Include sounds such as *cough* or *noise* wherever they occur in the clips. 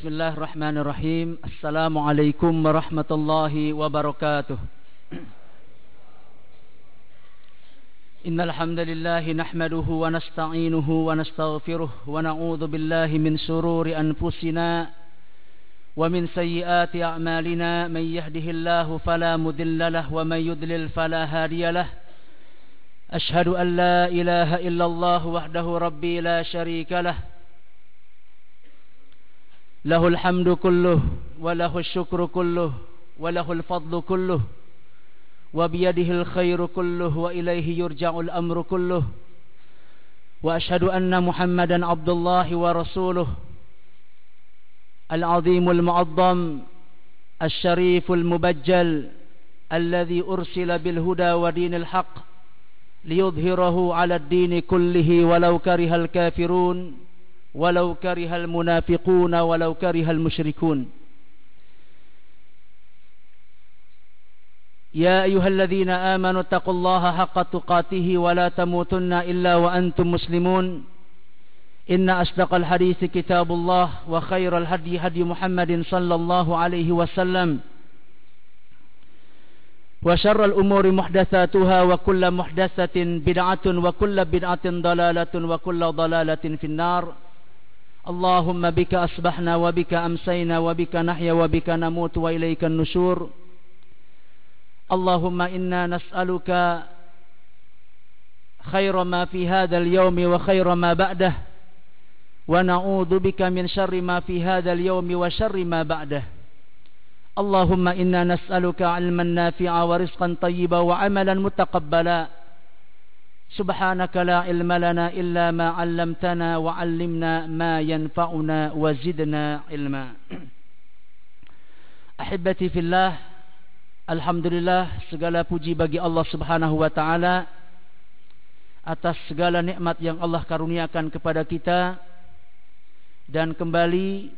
بسم الله الرحمن الرحيم السلام عليكم ورحمة الله وبركاته إن الحمد لله نحمده ونستعينه ونستغفره ونعوذ بالله من شرور أنفسنا ومن سيئات أعمالنا من يهده الله فلا مذل له ومن يضلل فلا هادي له أشهد أن لا إله إلا الله وحده ربي لا شريك له له الحمد كله وله الشكر كله وله الفضل كله وبيده الخير كله وإليه يرجع الأمر كله وأشهد أن محمدا عبد الله ورسوله العظيم المعظم الشريف المبجل الذي أرسل بالهدى ودين الحق ليظهره على الدين كله ولو كره الكافرون ولو كره المنافقون ولو كره المشركون. يا أيها الذين آمنوا اتقوا الله حق تقاته ولا تموتن إلا وأنتم مسلمون. إن أصدق الحديث كتاب الله وخير الهدي هدي محمد صلى الله عليه وسلم. وشر الأمور محدثاتها وكل محدثة بدعة وكل بدعة ضلالة وكل ضلالة في النار. اللهم بك أصبحنا وبك أمسينا وبك نحيا وبك نموت وإليك النشور. اللهم إنا نسألك خير ما في هذا اليوم وخير ما بعده ونعوذ بك من شر ما في هذا اليوم وشر ما بعده. اللهم إنا نسألك علما نافعا ورزقا طيبا وعملا متقبلا. سبحانك لا علم لنا إلا ما علمتنا وعلمنا ما ينفعنا وزدنا علما أحبتي في الله Alhamdulillah segala puji bagi Allah Subhanahu wa taala atas segala nikmat yang Allah karuniakan kepada kita dan kembali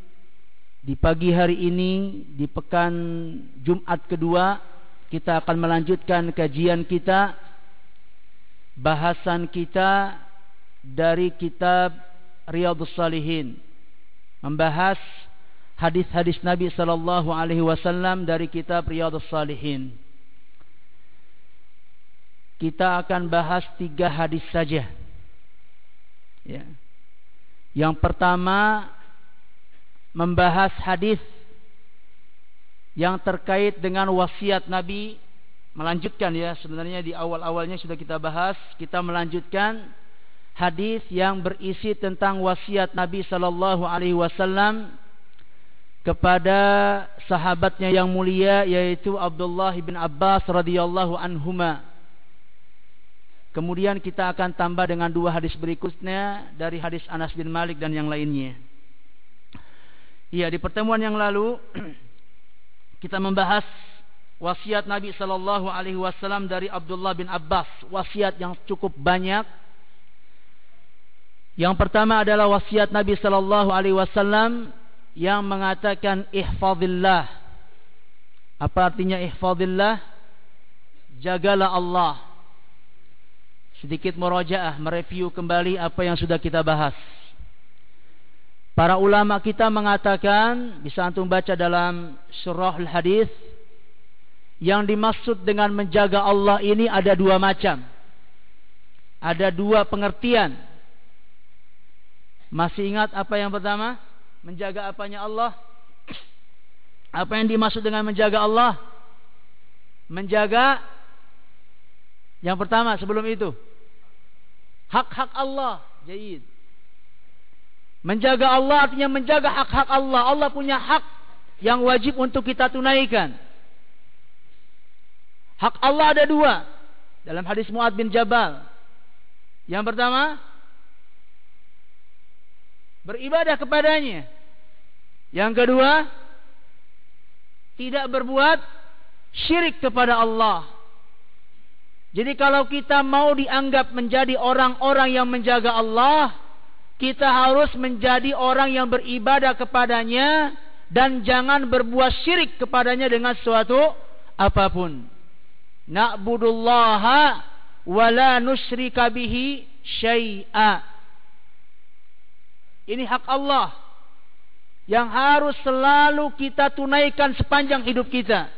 di pagi hari ini di pekan Jumat kedua kita akan melanjutkan kajian kita bahasan kita dari kitab Riyadhus Salihin membahas hadis-hadis Nabi sallallahu alaihi wasallam dari kitab Riyadhus Salihin. Kita akan bahas tiga hadis saja. Ya. Yang pertama membahas hadis yang terkait dengan wasiat Nabi melanjutkan ya sebenarnya di awal-awalnya sudah kita bahas kita melanjutkan hadis yang berisi tentang wasiat Nabi sallallahu alaihi wasallam kepada sahabatnya yang mulia yaitu Abdullah bin Abbas radhiyallahu anhuma. Kemudian kita akan tambah dengan dua hadis berikutnya dari hadis Anas bin Malik dan yang lainnya. Iya, di pertemuan yang lalu *clears throat* kita membahas wasiat Nabi sallallahu alaihi wasallam dari Abdullah bin Abbas, wasiat yang cukup banyak. Yang pertama adalah wasiat Nabi sallallahu alaihi wasallam yang mengatakan ihfazillah. Apa artinya ihfazillah? Jagalah Allah. Sedikit murajaah, mereview kembali apa yang sudah kita bahas. Para ulama kita mengatakan, bisa antum baca dalam surah al-hadis, yang dimaksud dengan menjaga Allah ini ada dua macam. Ada dua pengertian. Masih ingat apa yang pertama? Menjaga apanya Allah? Apa yang dimaksud dengan menjaga Allah? Menjaga yang pertama sebelum itu hak-hak Allah. Jayid. Menjaga Allah artinya menjaga hak-hak Allah. Allah punya hak yang wajib untuk kita tunaikan. Hak Allah ada dua. Dalam hadis Muad bin Jabal. Yang pertama, beribadah kepadanya. Yang kedua, tidak berbuat syirik kepada Allah. Jadi kalau kita mau dianggap menjadi orang-orang yang menjaga Allah, kita harus menjadi orang yang beribadah kepadanya dan jangan berbuat syirik kepadanya dengan suatu apa pun. Na'budullaha wa la nusyrika bihi syai'a. Ini hak Allah yang harus selalu kita tunaikan sepanjang hidup kita.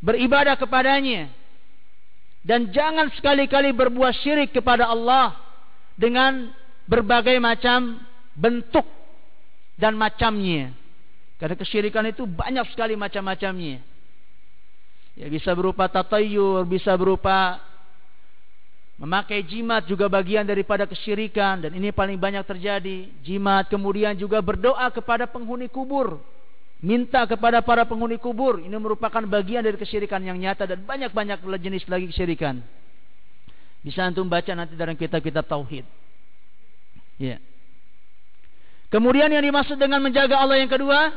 Beribadah kepadanya. Dan jangan sekali-kali berbuat syirik kepada Allah dengan berbagai macam bentuk dan macamnya. Karena kesyirikan itu banyak sekali macam-macamnya. Ya bisa berupa tatayur, bisa berupa Memakai jimat juga bagian daripada kesyirikan dan ini paling banyak terjadi. Jimat kemudian juga berdoa kepada penghuni kubur. Minta kepada para penghuni kubur. Ini merupakan bagian dari kesyirikan yang nyata dan banyak-banyak jenis lagi kesyirikan. Bisa antum baca nanti dalam kitab-kitab tauhid. Ya. Kemudian yang dimaksud dengan menjaga Allah yang kedua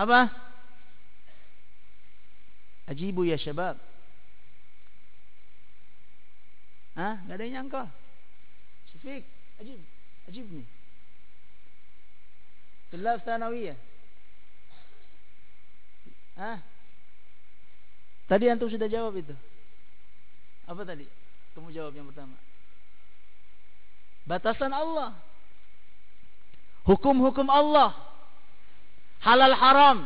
apa? Ajibu ya syabab. Hah? Gak ada yang nyangka. Syafiq, ajib. Ajib nih. Tulab Thanawiyah. Hah? Tadi antum sudah jawab itu. Apa tadi? Kamu jawab yang pertama. Batasan Allah. Hukum-hukum Allah. Halal haram.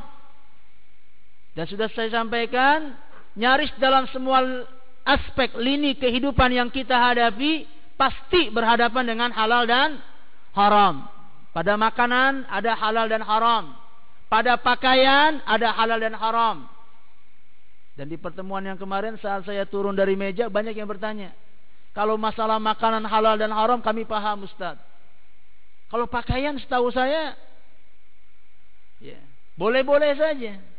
Dan sudah saya sampaikan, nyaris dalam semua aspek lini kehidupan yang kita hadapi pasti berhadapan dengan halal dan haram. Pada makanan ada halal dan haram. Pada pakaian ada halal dan haram. Dan di pertemuan yang kemarin saat saya turun dari meja banyak yang bertanya. Kalau masalah makanan halal dan haram kami paham Ustaz. Kalau pakaian setahu saya ya, boleh-boleh saja.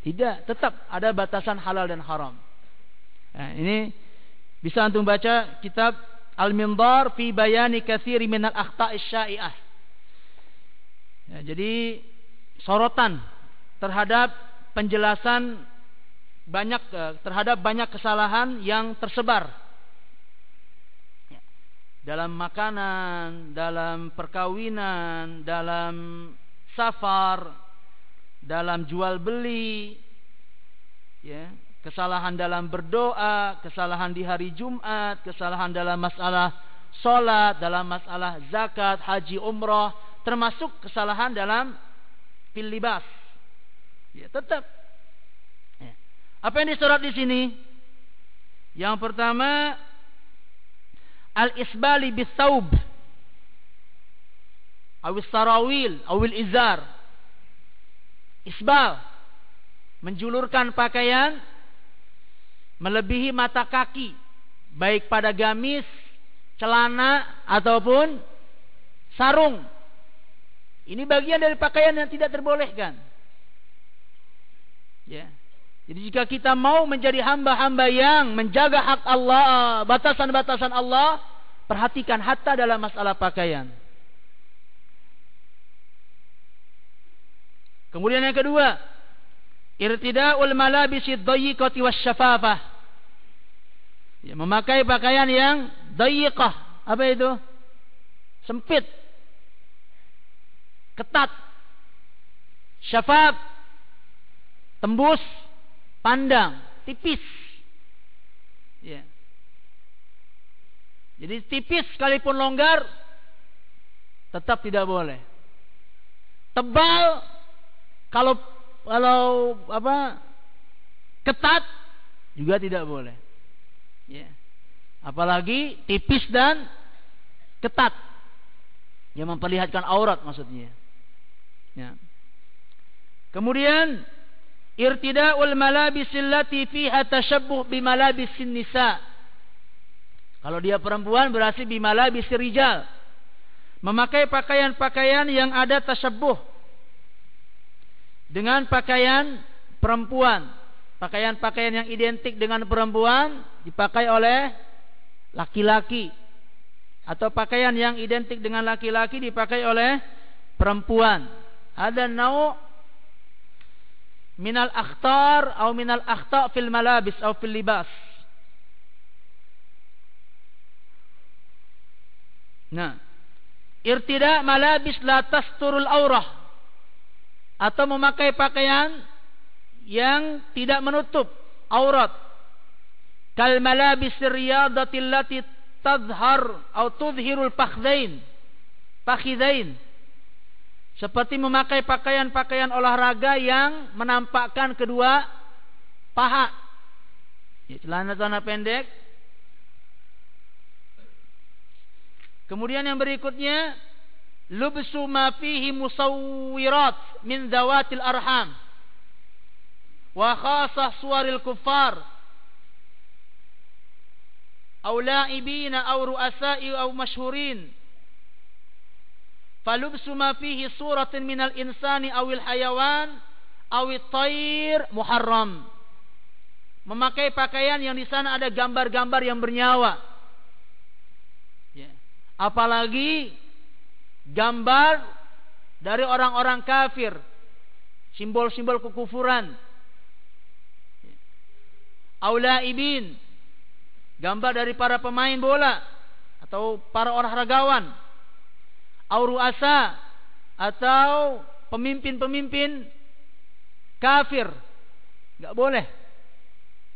Tidak, tetap ada batasan halal dan haram. Nah, ini bisa antum baca kitab Al-Minbar fi bayani katsiri min al-akhta'i syai'ah. Ya, jadi sorotan terhadap penjelasan banyak eh, terhadap banyak kesalahan yang tersebar ya, dalam makanan, dalam perkawinan, dalam safar, dalam jual beli, ya, kesalahan dalam berdoa, kesalahan di hari Jumat, kesalahan dalam masalah solat, dalam masalah zakat, haji, umroh, termasuk kesalahan dalam pilibas. Ya, tetap. Ya. Apa yang disorot di sini? Yang pertama, al-isbali bisaub, awil sarawil, awil izar. Isbal, menjulurkan pakaian melebihi mata kaki baik pada gamis, celana ataupun sarung. Ini bagian dari pakaian yang tidak terbolehkan. Ya. Jadi jika kita mau menjadi hamba-hamba yang menjaga hak Allah, batasan-batasan Allah, perhatikan hatta dalam masalah pakaian. Kemudian yang kedua, irtida'ul malabisi dhayiqati wasyafafah. Ya, memakai pakaian yang dhayiqah. Apa itu? Sempit. Ketat. Syafaf. Tembus. Pandang. Tipis. Ya. Jadi tipis sekalipun longgar tetap tidak boleh. Tebal kalau kalau apa ketat juga tidak boleh. Ya. Apalagi tipis dan ketat yang memperlihatkan aurat maksudnya. Ya. Kemudian irtida'ul malabis allati fiha tashabbuh bi malabisin nisa. Kalau dia perempuan berarti bi malabis rijal. Memakai pakaian-pakaian yang ada tashabbuh dengan pakaian perempuan. Pakaian-pakaian yang identik dengan perempuan dipakai oleh laki-laki. Atau pakaian yang identik dengan laki-laki dipakai oleh perempuan. Ada nau minal akhtar atau minal akhta fil malabis atau fil libas. Nah, irtida malabis la tasturul aurah atau memakai pakaian yang tidak menutup aurat kal malabis riyadatil lati tadhhar atau tudhirul fakhdain fakhidain Seperti memakai pakaian-pakaian olahraga yang menampakkan kedua paha. Ya, celana-celana pendek. Kemudian yang berikutnya lubsu ma fihi musawwirat min dawatil arham wa khasah suwaril kuffar aw la'ibina aw ru'asa'i aw mashhurin falubsu ma fihi suratin minal insani awil hayawan awil tayr muharram memakai pakaian yang di sana ada gambar-gambar yang bernyawa. Ya. apalagi gambar dari orang-orang kafir simbol-simbol kekufuran aulaibin gambar dari para pemain bola atau para olahragawan asa atau pemimpin-pemimpin kafir. Gak boleh.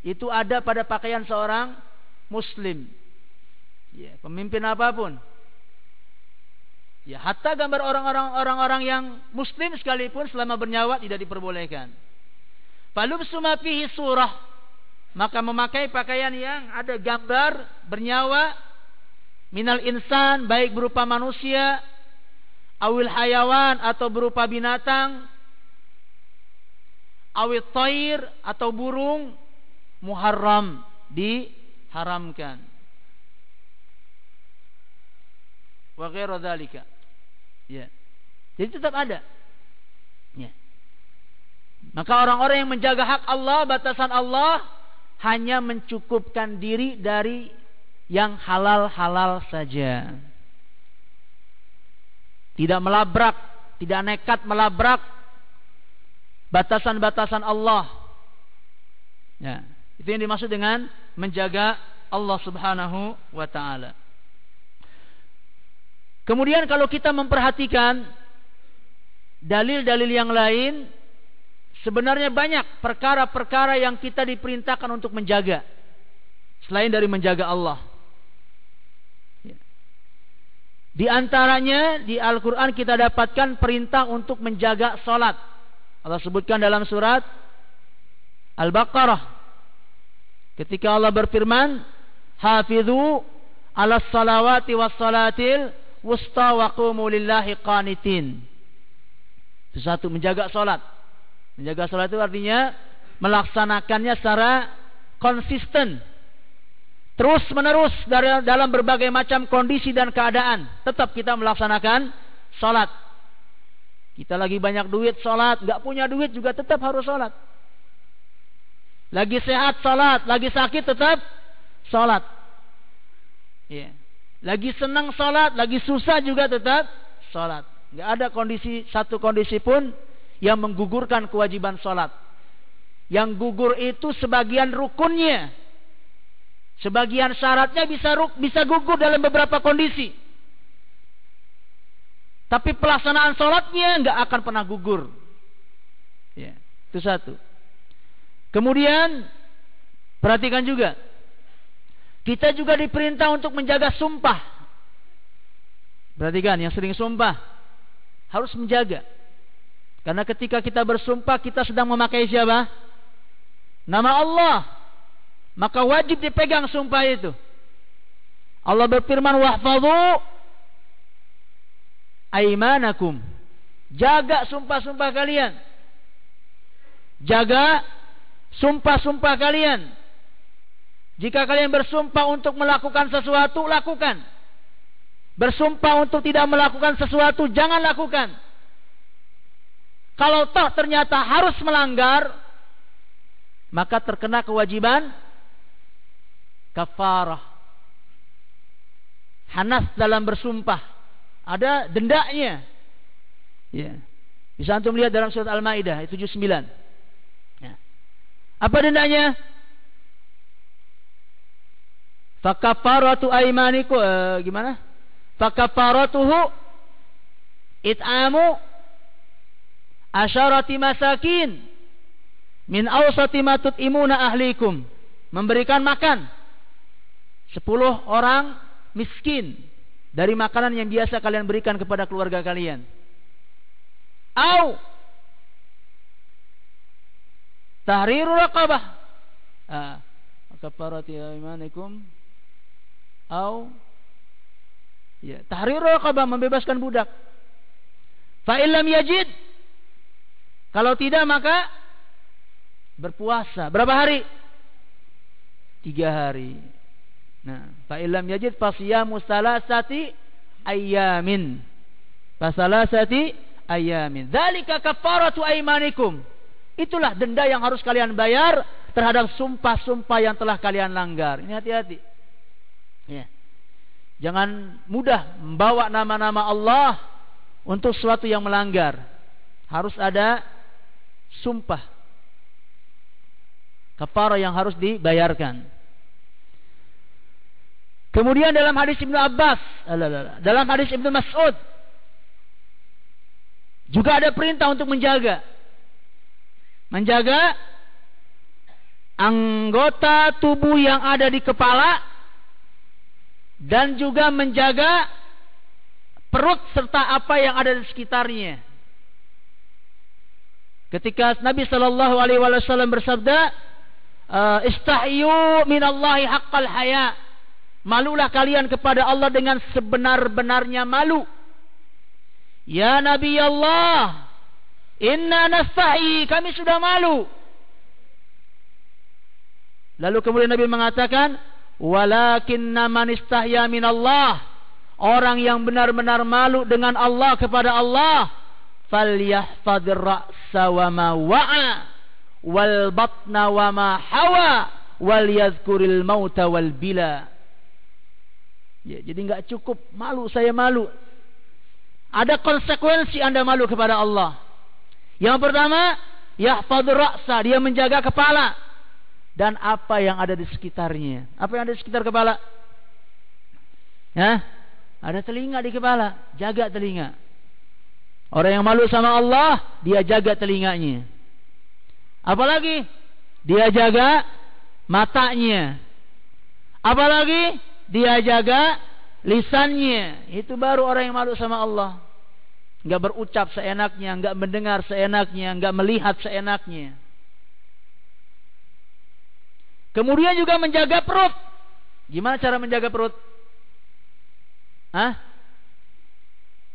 Itu ada pada pakaian seorang muslim. Ya, pemimpin apa pun. Ya, hatta gambar orang-orang orang-orang yang muslim sekalipun selama bernyawa tidak diperbolehkan. Falub sumafihi surah. Maka memakai pakaian yang ada gambar bernyawa minal insan baik berupa manusia awil hayawan atau berupa binatang awil toir atau burung muharram diharamkan. Wa ghairu ya. Jadi tetap ada. Ya. Maka orang-orang yang menjaga hak Allah batasan Allah hanya mencukupkan diri dari yang halal-halal saja. Tidak melabrak, tidak nekat melabrak batasan-batasan Allah. Ya, itu yang dimaksud dengan menjaga Allah Subhanahu wa taala. Kemudian kalau kita memperhatikan dalil-dalil yang lain sebenarnya banyak perkara-perkara yang kita diperintahkan untuk menjaga selain dari menjaga Allah. Di antaranya di Al-Quran kita dapatkan perintah untuk menjaga solat. Allah sebutkan dalam surat Al-Baqarah. Ketika Allah berfirman, Hafidhu ala salawati was salatil wusta wa qumu lillahi qanitin. Satu, menjaga solat. Menjaga solat itu artinya melaksanakannya secara konsisten. Terus menerus dari dalam berbagai macam kondisi dan keadaan. Tetap kita melaksanakan sholat kita lagi banyak duit sholat nggak punya duit juga tetap harus sholat lagi sehat sholat lagi sakit tetap sholat ya. Lagi senang sholat lagi susah juga tetap sholat nggak ada kondisi satu kondisi pun yang menggugurkan kewajiban sholat yang gugur itu sebagian rukunnya Sebagian syaratnya bisa bisa gugur dalam beberapa kondisi. Tapi pelaksanaan sholatnya nggak akan pernah gugur. Ya, itu satu. Kemudian perhatikan juga, kita juga diperintah untuk menjaga sumpah. Perhatikan yang sering sumpah harus menjaga. Karena ketika kita bersumpah kita sedang memakai siapa? Nama Allah maka wajib dipegang sumpah itu. Allah berfirman wahfadhu aimanakum. Jaga sumpah-sumpah kalian. Jaga sumpah-sumpah kalian. Jika kalian bersumpah untuk melakukan sesuatu, lakukan. Bersumpah untuk tidak melakukan sesuatu, jangan lakukan. Kalau toh ternyata harus melanggar, maka terkena kewajiban kafarah. Hanas dalam bersumpah. Ada dendanya. Ya. Bisa antum lihat dalam surat Al-Maidah 79. Ya. Apa dendanya? Fakafaratu aimaniku uh, gimana? Fakafaratuhu it'amu asyarati masakin min awsati ma tut'imuna ahlikum. Memberikan makan Sepuluh orang miskin dari makanan yang biasa kalian berikan kepada keluarga kalian. Au tahriru raqabah. Ah, kafarati imanikum au ya raqabah membebaskan budak. Fa illam yajid kalau tidak maka berpuasa. Berapa hari? Tiga hari. Nah, fa illam yajid fasiyamu salasati ayamin. Fasalasati ayamin. Dzalika kafaratu aimanikum. Itulah denda yang harus kalian bayar terhadap sumpah-sumpah yang telah kalian langgar. Ini hati-hati. Jangan mudah membawa nama-nama Allah untuk sesuatu yang melanggar. Harus ada sumpah. Kafarah yang harus dibayarkan. Kemudian dalam hadis Ibnu Abbas, dalam hadis Ibnu Mas'ud juga ada perintah untuk menjaga menjaga anggota tubuh yang ada di kepala dan juga menjaga perut serta apa yang ada di sekitarnya. Ketika Nabi Shallallahu Alaihi Wasallam bersabda, eh, "Istahyu minallahi haqqal haya." Malulah kalian kepada Allah dengan sebenar-benarnya malu. Ya Nabi Allah, Inna nastahi, kami sudah malu. Lalu kemudian Nabi mengatakan, walakinna man istahya minallah. Orang yang benar-benar malu dengan Allah kepada Allah, falyahfadir ra'sa wa ma wa'a wal batna wa ma hawa wal yadhkuril mauta wal bila. Ya, jadi enggak cukup malu saya malu. Ada konsekuensi Anda malu kepada Allah. Yang pertama, yahfadur ra'sa, dia menjaga kepala dan apa yang ada di sekitarnya. Apa yang ada di sekitar kepala? Ya, ada telinga di kepala, jaga telinga. Orang yang malu sama Allah, dia jaga telinganya. Apalagi dia jaga matanya. Apalagi dia jaga lisannya. Itu baru orang yang malu sama Allah nggak berucap seenaknya, nggak mendengar seenaknya, nggak melihat seenaknya. Kemudian juga menjaga perut. Gimana cara menjaga perut? Hah?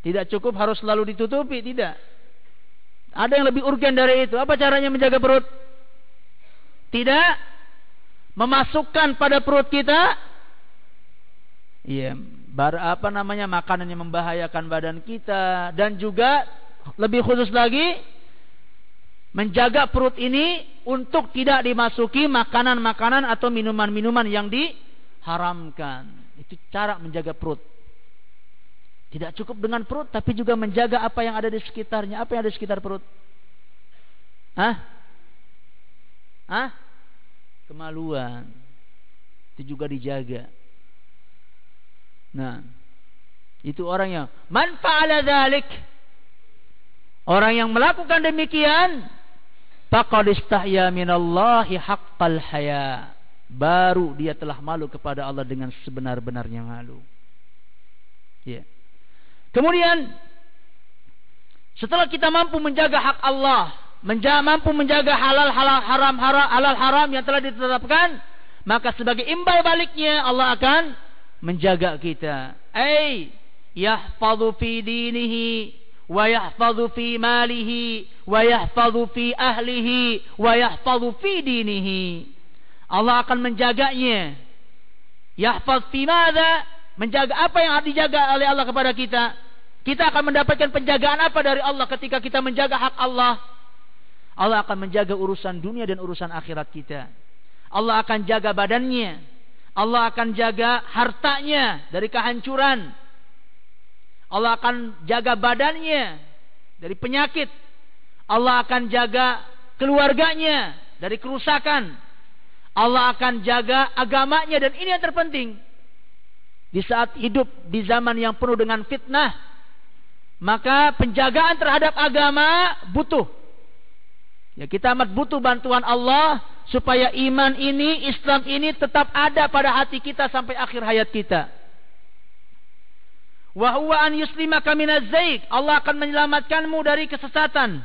Tidak cukup harus selalu ditutupi, tidak. Ada yang lebih urgen dari itu. Apa caranya menjaga perut? Tidak memasukkan pada perut kita Iya, bar apa namanya makanan yang membahayakan badan kita dan juga lebih khusus lagi menjaga perut ini untuk tidak dimasuki makanan-makanan atau minuman-minuman yang diharamkan. Itu cara menjaga perut. Tidak cukup dengan perut tapi juga menjaga apa yang ada di sekitarnya. Apa yang ada di sekitar perut? Hah? Hah? Kemaluan. Itu juga dijaga. Nah, itu orang yang man fa'ala dzalik. Orang yang melakukan demikian faqad istahya minallahi haqqal haya. Baru dia telah malu kepada Allah dengan sebenar-benarnya malu. Ya. Kemudian setelah kita mampu menjaga hak Allah, menjaga, mampu menjaga halal halal haram haram halal haram yang telah ditetapkan, maka sebagai imbal baliknya Allah akan menjaga kita. Ay yahfadhu fi dinihi malihi wa yahfadhu fi ahlihi wa yahfadhu fi dinihi. Allah akan menjaganya. Yahfadh fi madza? Menjaga apa yang dijaga oleh Allah kepada kita? Kita akan mendapatkan penjagaan apa dari Allah ketika kita menjaga hak Allah? Allah akan menjaga urusan dunia dan urusan akhirat kita. Allah akan jaga badannya, Allah akan jaga hartanya dari kehancuran. Allah akan jaga badannya dari penyakit. Allah akan jaga keluarganya dari kerusakan. Allah akan jaga agamanya dan ini yang terpenting. Di saat hidup di zaman yang penuh dengan fitnah, maka penjagaan terhadap agama butuh. Ya kita amat butuh bantuan Allah supaya iman ini, Islam ini tetap ada pada hati kita sampai akhir hayat kita. Wa huwa an yuslimaka minaz zaik. Allah akan menyelamatkanmu dari kesesatan.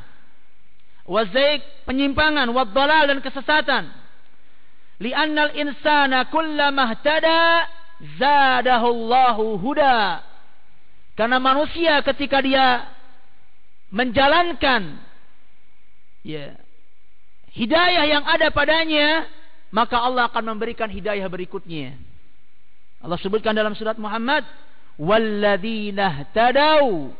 Wa zaik penyimpangan, wa dan kesesatan. Li'annal insana kullama ihtada zadahu huda. Karena manusia ketika dia menjalankan ya hidayah yang ada padanya, maka Allah akan memberikan hidayah berikutnya. Allah sebutkan dalam surat Muhammad, "Walladzina tadau"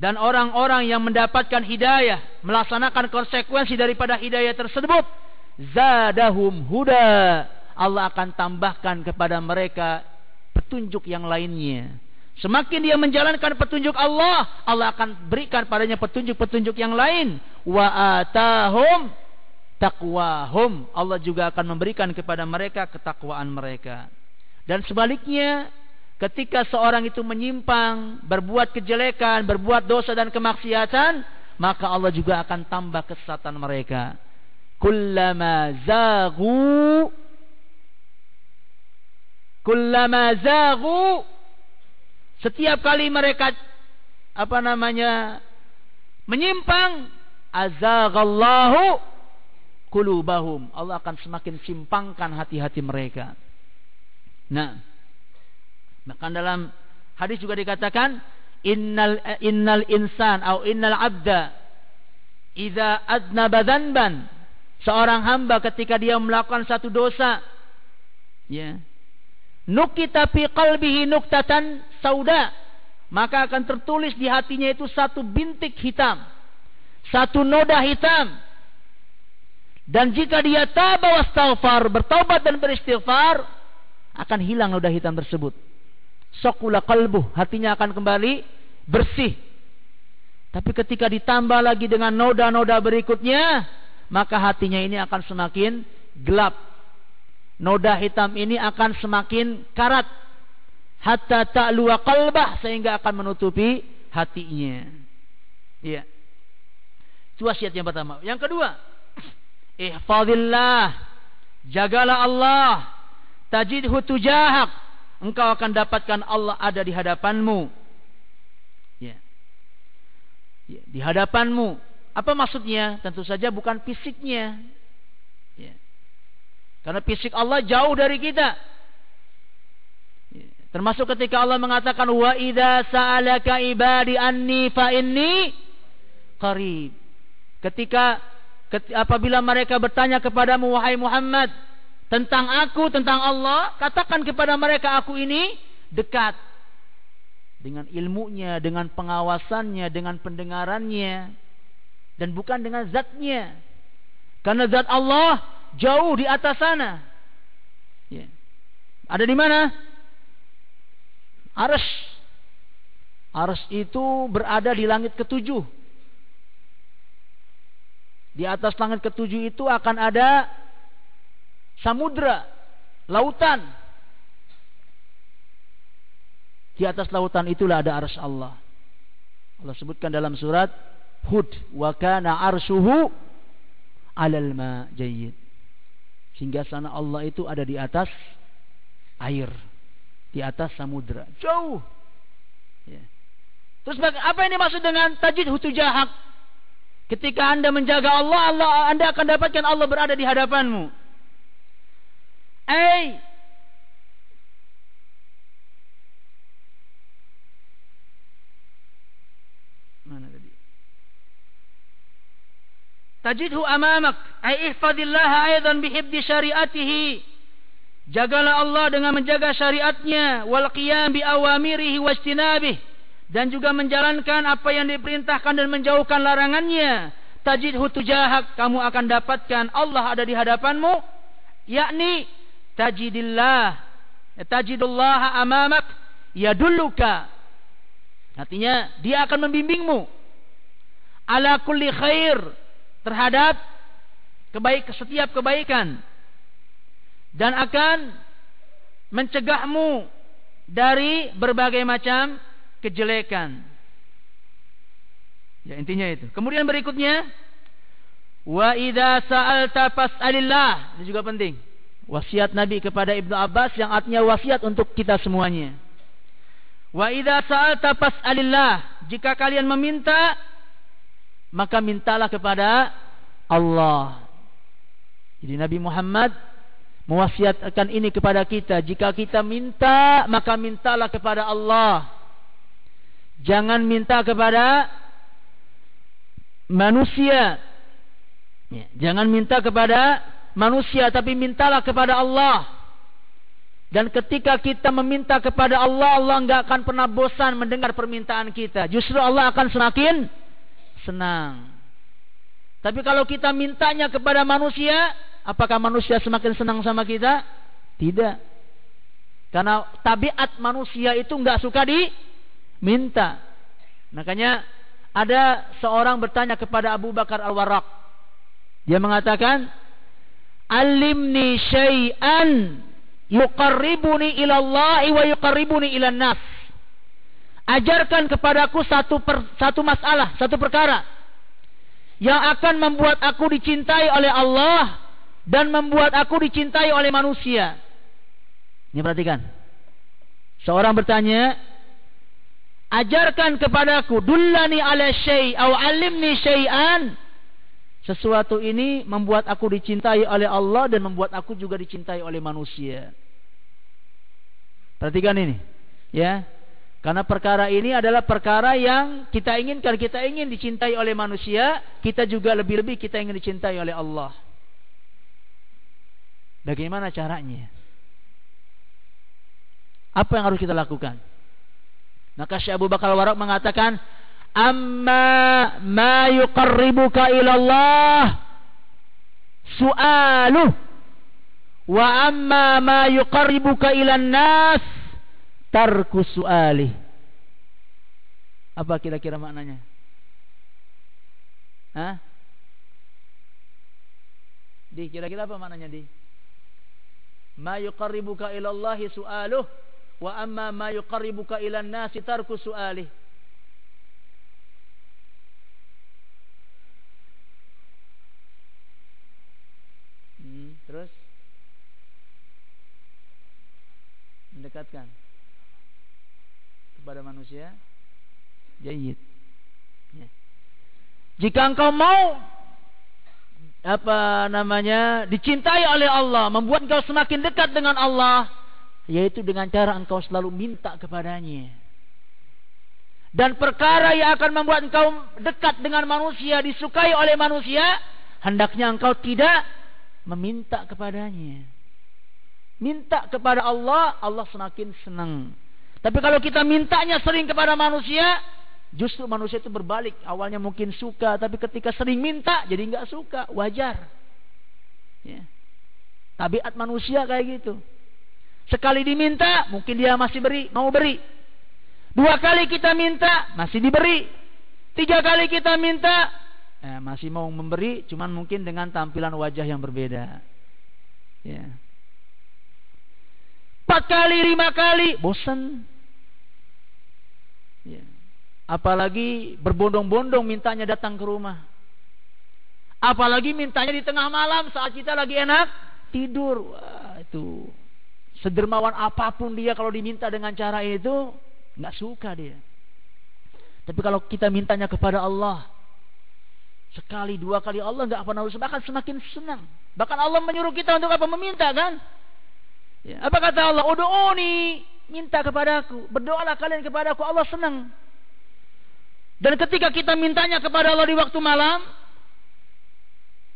dan orang-orang yang mendapatkan hidayah melaksanakan konsekuensi daripada hidayah tersebut zadahum huda. Allah akan tambahkan kepada mereka petunjuk yang lainnya. Semakin dia menjalankan petunjuk Allah Allah akan berikan padanya petunjuk-petunjuk yang lain. Wa atahum taqwahum. Allah juga akan memberikan kepada mereka ketakwaan mereka dan sebaliknya ketika seorang itu menyimpang, berbuat kejelekan, berbuat dosa dan kemaksiatan, maka Allah juga akan tambah kesesatan mereka. Kullama zagu Kullama zagu setiap kali mereka apa namanya menyimpang azaghallahu kulubahum Allah akan semakin simpangkan hati-hati mereka. Nah, Bahkan dalam hadis juga dikatakan innal innal insan atau innal abda idza adnaba dzanban seorang hamba ketika dia melakukan satu dosa ya nukita fi qalbihi nuktatan sauda. Maka akan tertulis di hatinya itu satu bintik hitam satu noda hitam. Dan jika dia tabah wastaghfar bertobat dan beristighfar akan hilang noda hitam tersebut Sokula kalbuh, hatinya akan kembali bersih. Tapi ketika ditambah lagi dengan noda-noda berikutnya, maka hatinya ini akan semakin gelap. Noda hitam ini akan semakin karat. Hatta ta'luwa qalbah sehingga akan menutupi hatinya. Iya. Itu wasiat yang pertama. Yang kedua, *clears throat* ihfazillah. Jagalah Allah. Tajidhu tujahak engkau akan dapatkan Allah ada di hadapanmu. Ya. ya. Di hadapanmu. Apa maksudnya? Tentu saja bukan fisiknya. Ya. Karena fisik Allah jauh dari kita. Ya. Termasuk ketika Allah mengatakan wa idza sa'alaka ibadi anni fa inni qarib. Ketika apabila mereka bertanya kepadamu wahai Muhammad, tentang aku, tentang Allah, katakan kepada mereka aku ini dekat dengan ilmunya, dengan pengawasannya, dengan pendengarannya dan bukan dengan zatnya. Karena zat Allah jauh di atas sana. Ya. Ada di mana? Ars. Ars itu berada di langit ketujuh. Di atas langit ketujuh itu akan ada samudra, lautan. Di atas lautan itulah ada arsy Allah. Allah sebutkan dalam surat Hud, "Wa kana arshuhu 'alal ma jayyid." Sehingga sana Allah itu ada di atas air, di atas samudra, jauh. Ya. Terus apa ini maksud dengan tajid hutujahak? Ketika anda menjaga Allah, Allah anda akan dapatkan Allah berada di hadapanmu. Ay mana tadi? Tajidhu amamak ay ihfadillah aidan bihibdi syariatihi. Jagalah Allah dengan menjaga syariatnya wal qiyam bi awamirihi wajtinabih dan juga menjalankan apa yang diperintahkan dan menjauhkan larangannya. Tajidhu tujahak kamu akan dapatkan Allah ada di hadapanmu yakni tajidillah tajidullah amamak yadulluka artinya dia akan membimbingmu. Ala kulli khair terhadap kebaik setiap kebaikan. Dan akan mencegahmu dari berbagai macam kejelekan. Ya intinya itu. Kemudian berikutnya wa idza sa'alta fas'alillah. Ini juga penting Wasiat Nabi kepada Ibnu Abbas yang artinya wasiat untuk kita semuanya. Wa idza sa'alta fas'alillah. Jika kalian meminta maka mintalah kepada Allah. Jadi Nabi Muhammad mewasiatkan ini kepada kita. Jika kita minta, maka mintalah kepada Allah. Jangan minta kepada manusia. Ya, jangan minta kepada manusia, tapi mintalah kepada Allah. Dan ketika kita meminta kepada Allah, Allah enggak akan pernah bosan mendengar permintaan kita. Justru Allah akan semakin senang. Tapi kalau kita mintanya kepada manusia, apakah manusia semakin senang sama kita? Tidak. Karena tabiat manusia itu enggak suka diminta. Makanya ada seorang bertanya kepada Abu Bakar Al-Warraq. Dia mengatakan, "Alimni syai'an yuqarribuni ila Allah wa yuqarribuni ila nas." Ajarkan kepadaku satu per, satu masalah, satu perkara yang akan membuat aku dicintai oleh Allah dan membuat aku dicintai oleh manusia. Ini perhatikan. Seorang bertanya, ajarkan kepadaku dullani ala syai' au alimni syai'an sesuatu ini membuat aku dicintai oleh Allah dan membuat aku juga dicintai oleh manusia. Perhatikan ini, ya. Karena perkara ini adalah perkara yang kita inginkan, kita ingin dicintai oleh manusia, kita juga lebih-lebih kita ingin dicintai oleh Allah. Bagaimana caranya? Apa yang harus kita lakukan? Maka Syekh Abu Bakar Warak mengatakan, "Amma ma yuqarribuka ila Allah su'aluh wa amma ma yuqarribuka ila nas tarku su'alih." Apa kira-kira maknanya? Hah? Di kira-kira apa maknanya di? Ma yuqarribuka ila Allah su'aluh Wa amma ma yuqarribuka ila nasi tarku su'alih. Hmm, terus mendekatkan kepada manusia jayid. Ya. Jika engkau mau apa namanya dicintai oleh Allah, membuat engkau semakin dekat dengan Allah, yaitu dengan cara engkau selalu minta kepadanya. Dan perkara yang akan membuat engkau dekat dengan manusia, disukai oleh manusia, hendaknya engkau tidak meminta kepadanya. Minta kepada Allah, Allah semakin senang. Tapi kalau kita mintanya sering kepada manusia, justru manusia itu berbalik. Awalnya mungkin suka, tapi ketika sering minta, jadi nggak suka. Wajar. Ya. Tabiat manusia kayak gitu. Sekali diminta, mungkin dia masih beri, mau beri. Dua kali kita minta, masih diberi. Tiga kali kita minta, eh, masih mau memberi, cuman mungkin dengan tampilan wajah yang berbeda. Ya. Empat kali, lima kali, bosan. Ya. Apalagi berbondong-bondong mintanya datang ke rumah. Apalagi mintanya di tengah malam saat kita lagi enak tidur. Wah, itu Sedermawan apa pun dia kalau diminta dengan cara itu nggak suka dia. Tapi kalau kita mintanya kepada Allah sekali dua kali Allah nggak pernah rusak bahkan semakin senang. Bahkan Allah menyuruh kita untuk apa meminta kan? Ya, apa kata Allah? Udu'uni minta kepadaku, berdoalah kalian kepadaku, Allah senang. Dan ketika kita mintanya kepada Allah di waktu malam,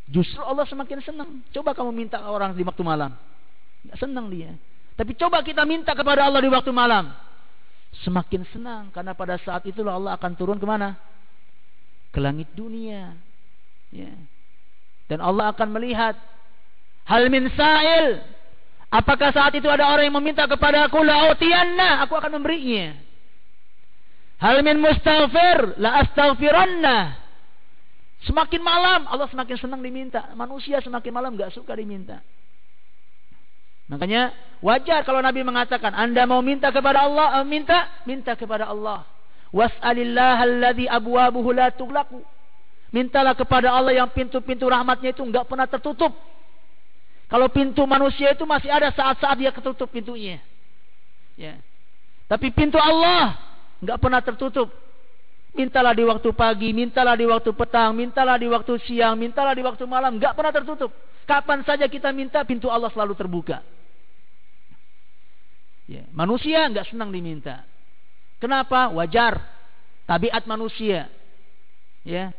justru Allah semakin senang. Coba kamu minta orang di waktu malam, nggak senang dia. Tapi coba kita minta kepada Allah di waktu malam. Semakin senang. Karena pada saat itulah Allah akan turun ke mana? Ke langit dunia. Ya. Dan Allah akan melihat. Hal min sa'il. Apakah saat itu ada orang yang meminta kepada aku. La'utiyanna. Aku akan memberinya. Hal min mustaghfir. La astaghfiranna. Semakin malam Allah semakin senang diminta. Manusia semakin malam gak suka diminta. Makanya wajar kalau Nabi mengatakan Anda mau minta kepada Allah, eh, minta, minta kepada Allah. Was'alillah alladhi abwabuhu la tughlaqu. Mintalah kepada Allah yang pintu-pintu rahmatnya itu enggak pernah tertutup. Kalau pintu manusia itu masih ada saat-saat dia ketutup pintunya. Ya. Tapi pintu Allah nggak pernah tertutup. Mintalah di waktu pagi, mintalah di waktu petang, mintalah di waktu siang, mintalah di waktu malam, nggak pernah tertutup. Kapan saja kita minta, pintu Allah selalu terbuka. Ya, manusia nggak senang diminta. Kenapa? Wajar. Tabiat manusia. Ya.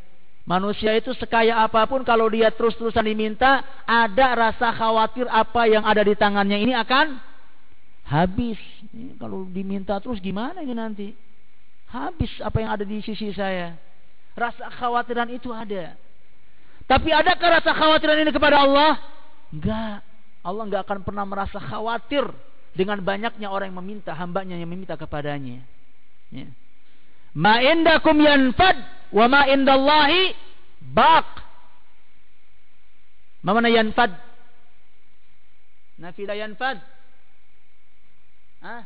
Manusia itu sekaya apa pun kalau dia terus-terusan diminta, ada rasa khawatir apa yang ada di tangannya ini akan habis. Kalau diminta terus gimana ini nanti? Habis apa yang ada di sisi saya. Rasa khawatiran itu ada. Tapi adakah rasa khawatiran ini kepada Allah? Enggak. Allah enggak akan pernah merasa khawatir dengan banyaknya orang yang meminta, hambanya yang meminta kepadanya. Ya. Ma indakum yanfad wa ma indallahi baq. Ma mana yanfad? Nafida yanfad. Hah?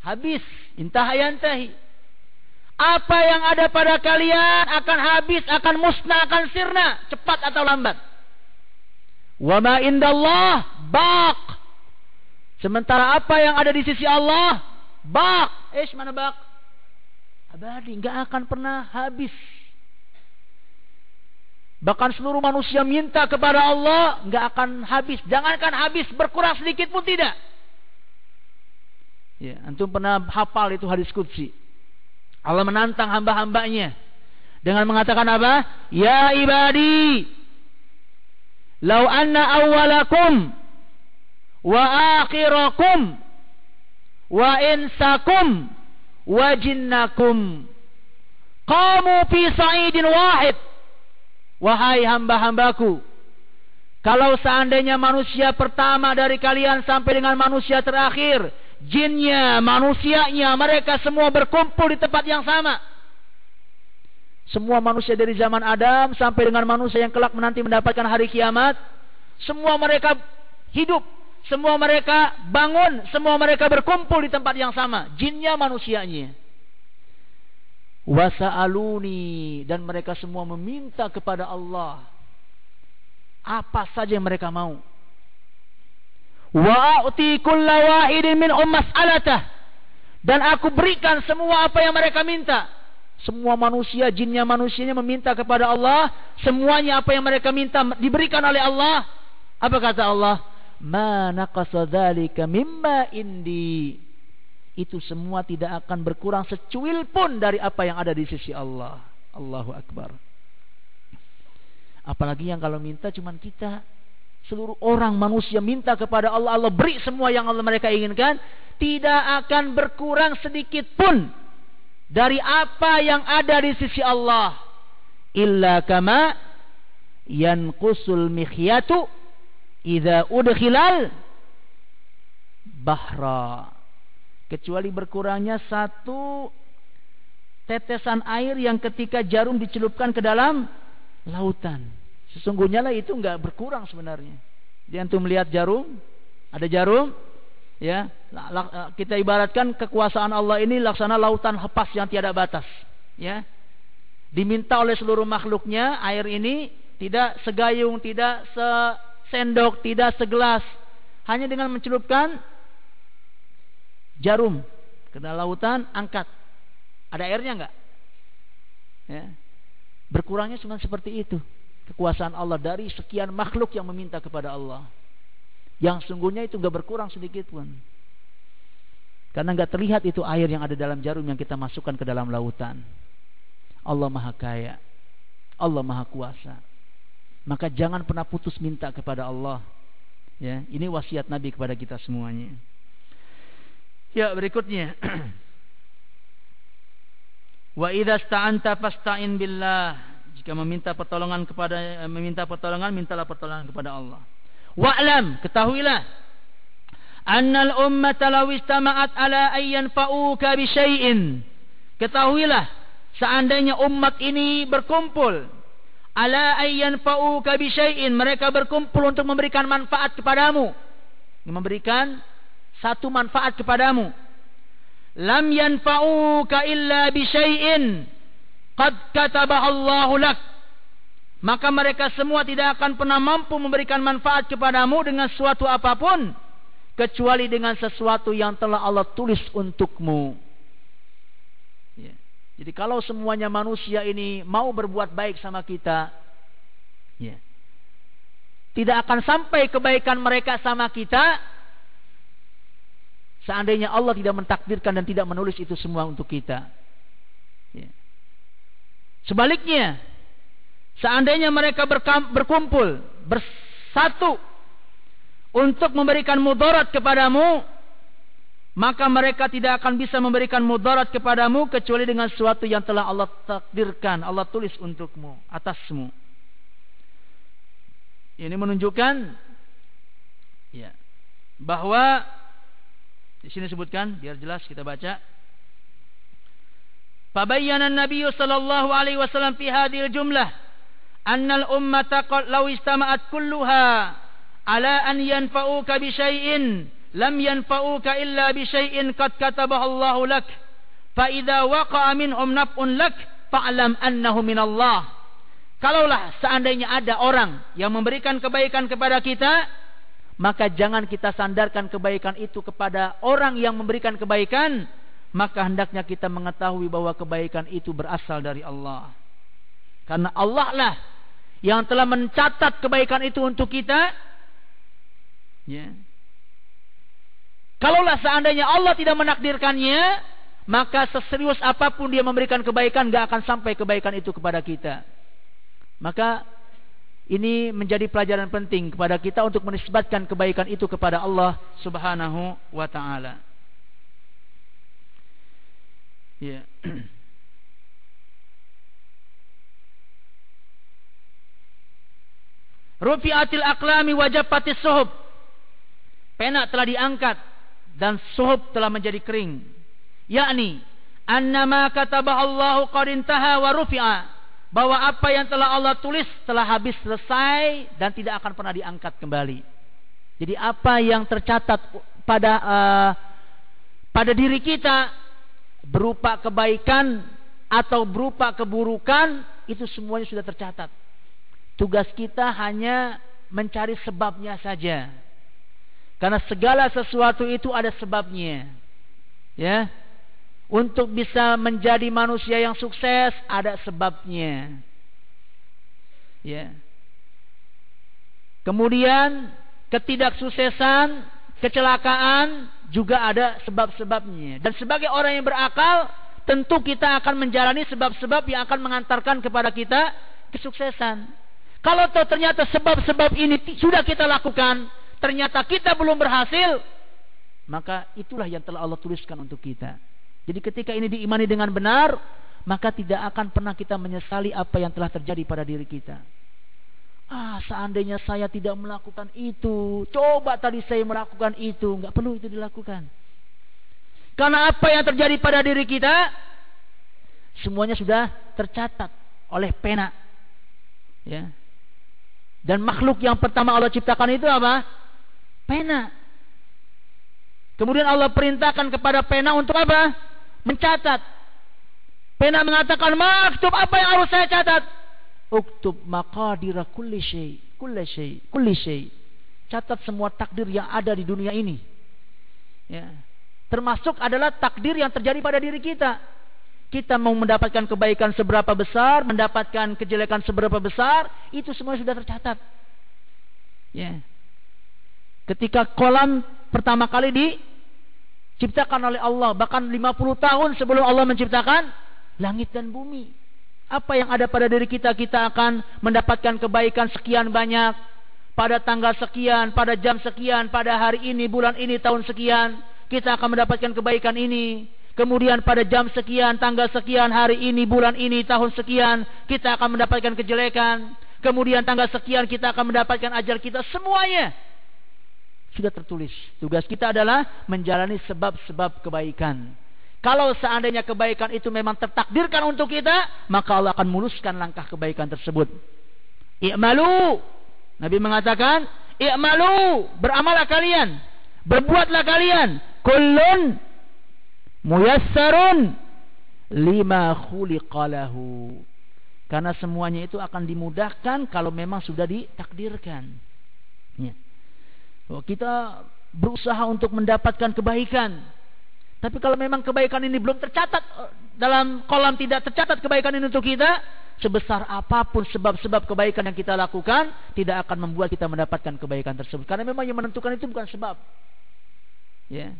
Habis, intah yantahi. Apa yang ada pada kalian akan habis, akan musnah, akan sirna, cepat atau lambat. Wa ma indallah baq. Sementara apa yang ada di sisi Allah, bak. Eh, mana bak? Abadi, nggak akan pernah habis. Bahkan seluruh manusia minta kepada Allah, nggak akan habis. Jangankan habis, berkurang sedikit pun tidak. Ya, antum pernah hafal itu hadis kudsi. Allah menantang hamba-hambanya dengan mengatakan apa? Ya ibadi, lau anna awwalakum wa akhirakum wa insakum wa jinnakum qamu fi sa'idin wahid wahai hamba-hambaku kalau seandainya manusia pertama dari kalian sampai dengan manusia terakhir jinnya, manusianya, mereka semua berkumpul di tempat yang sama semua manusia dari zaman Adam sampai dengan manusia yang kelak menanti mendapatkan hari kiamat semua mereka hidup semua mereka bangun, semua mereka berkumpul di tempat yang sama, jinnya manusianya. Wasa'aluni dan mereka semua meminta kepada Allah apa saja yang mereka mau. Wa'uti kulla wahidin min ummas alatah dan aku berikan semua apa yang mereka minta. Semua manusia, jinnya manusianya meminta kepada Allah, semuanya apa yang mereka minta diberikan oleh Allah. Apa kata Allah? ma naqasa mimma indi itu semua tidak akan berkurang secuil pun dari apa yang ada di sisi Allah. Allahu akbar. Apalagi yang kalau minta cuman kita. Seluruh orang manusia minta kepada Allah. Allah beri semua yang Allah mereka inginkan. Tidak akan berkurang sedikit pun dari apa yang ada di sisi Allah. Illa kama yanqusul mikhyatu idza udkhilal bahra kecuali berkurangnya satu tetesan air yang ketika jarum dicelupkan ke dalam lautan. Sesungguhnya lah itu enggak berkurang sebenarnya. Dia antum melihat jarum ada jarum ya kita ibaratkan kekuasaan Allah ini laksana lautan lepas yang tiada batas ya. Diminta oleh seluruh makhluknya air ini tidak segayung tidak se sendok, tidak segelas. Hanya dengan mencelupkan jarum ke dalam lautan, angkat. Ada airnya enggak? Ya. Berkurangnya cuma seperti itu. Kekuasaan Allah dari sekian makhluk yang meminta kepada Allah. Yang sungguhnya itu enggak berkurang sedikit pun. Karena enggak terlihat itu air yang ada dalam jarum yang kita masukkan ke dalam lautan. Allah Maha Kaya. Allah Maha Kuasa. Maka jangan pernah putus minta kepada Allah. Ya, ini wasiat Nabi kepada kita semuanya. Ya, berikutnya. Wa idza sta'anta fasta'in billah. Jika meminta pertolongan kepada meminta pertolongan, mintalah pertolongan kepada Allah. Wa'lam, ketahuilah annal ummata law istama'at ala ayyan fa'uka bi syai'in. Ketahuilah seandainya umat ini berkumpul ala ayyan fa'uka bi syai'in mereka berkumpul untuk memberikan manfaat kepadamu memberikan satu manfaat kepadamu lam yanfa'uka illa bi syai'in qad katabahu Allahu lak maka mereka semua tidak akan pernah mampu memberikan manfaat kepadamu dengan suatu apa pun kecuali dengan sesuatu yang telah Allah tulis untukmu. Ya. Jadi kalau semuanya manusia ini mau berbuat baik sama kita, ya, tidak akan sampai kebaikan mereka sama kita seandainya Allah tidak mentakdirkan dan tidak menulis itu semua untuk kita. Ya. Sebaliknya, Seandainya mereka berkumpul, bersatu untuk memberikan mudarat kepadamu, maka mereka tidak akan bisa memberikan mudarat kepadamu kecuali dengan sesuatu yang telah Allah takdirkan, Allah tulis untukmu, atasmu. Ini menunjukkan ya, bahwa di sini sebutkan biar jelas kita baca. Fabayyana Nabi sallallahu alaihi wasallam fi hadhil jumlah annal ummata law istama'at kulluha ala an yanfa'uka bi syai'in lam yanfa'uka illa bi syai'in qad katabahu Allah lak fa idza waqa'a minhum naf'un lak fa'lam annahu min Allah kalaulah seandainya ada orang yang memberikan kebaikan kepada kita maka jangan kita sandarkan kebaikan itu kepada orang yang memberikan kebaikan maka hendaknya kita mengetahui bahwa kebaikan itu berasal dari Allah karena Allah lah yang telah mencatat kebaikan itu untuk kita. Ya. Kalaulah seandainya Allah tidak menakdirkannya, maka seserius apa pun dia memberikan kebaikan, gak akan sampai kebaikan itu kepada kita. Maka ini menjadi pelajaran penting kepada kita untuk menisbatkan kebaikan itu kepada Allah Subhanahu wa taala. Ya. *clears throat* Rufi'atil aklami wajapatis suhub. Pena telah diangkat dan suhub telah menjadi kering. Yakni annama katabah Allahu qad intaha wa rufi'a. Bahwa apa yang telah Allah tulis telah habis selesai dan tidak akan pernah diangkat kembali. Jadi apa yang tercatat pada uh, pada diri kita berupa kebaikan atau berupa keburukan itu semuanya sudah tercatat. Tugas kita hanya mencari sebabnya saja. Karena segala sesuatu itu ada sebabnya. Ya. Untuk bisa menjadi manusia yang sukses ada sebabnya. Ya. Kemudian ketidaksuksesan, kecelakaan juga ada sebab-sebabnya. Dan sebagai orang yang berakal, tentu kita akan menjalani sebab-sebab yang akan mengantarkan kepada kita kesuksesan. Kalau ternyata sebab-sebab ini sudah kita lakukan, ternyata kita belum berhasil, maka itulah yang telah Allah tuliskan untuk kita. Jadi ketika ini diimani dengan benar, maka tidak akan pernah kita menyesali apa yang telah terjadi pada diri kita. Ah, seandainya saya tidak melakukan itu, coba tadi saya melakukan itu, nggak perlu itu dilakukan. Karena apa yang terjadi pada diri kita, semuanya sudah tercatat oleh pena. Ya, dan makhluk yang pertama Allah ciptakan itu apa? Pena. Kemudian Allah perintahkan kepada pena untuk apa? Mencatat. Pena mengatakan, maktub apa yang harus saya catat? Uktub maqadira kulli syai, kulli syai, kulli syai. Catat semua takdir yang ada di dunia ini. Ya. Termasuk adalah takdir yang terjadi pada diri kita kita mau mendapatkan kebaikan seberapa besar, mendapatkan kejelekan seberapa besar, itu semua sudah tercatat. Ya. Ketika kolam pertama kali diciptakan oleh Allah, bahkan 50 tahun sebelum Allah menciptakan langit dan bumi. Apa yang ada pada diri kita, kita akan mendapatkan kebaikan sekian banyak pada tanggal sekian, pada jam sekian, pada hari ini, bulan ini, tahun sekian. Kita akan mendapatkan kebaikan ini Kemudian pada jam sekian, tanggal sekian, hari ini, bulan ini, tahun sekian, kita akan mendapatkan kejelekan. Kemudian tanggal sekian kita akan mendapatkan ajar kita. Semuanya sudah tertulis. Tugas kita adalah menjalani sebab-sebab kebaikan. Kalau seandainya kebaikan itu memang tertakdirkan untuk kita, maka Allah akan muluskan langkah kebaikan tersebut. I'malu. Nabi mengatakan, I'malu. Beramalah kalian. Berbuatlah kalian. Kullun muyassarun lima khuliqalahu Karena semuanya itu akan dimudahkan kalau memang sudah ditakdirkan. Ya. Kita berusaha untuk mendapatkan kebaikan. Tapi kalau memang kebaikan ini belum tercatat eh, dalam kolam tidak tercatat kebaikan ini untuk kita, sebesar apa pun sebab-sebab kebaikan yang kita lakukan tidak akan membuat kita mendapatkan kebaikan tersebut. Karena memang yang menentukan itu bukan sebab. Ya.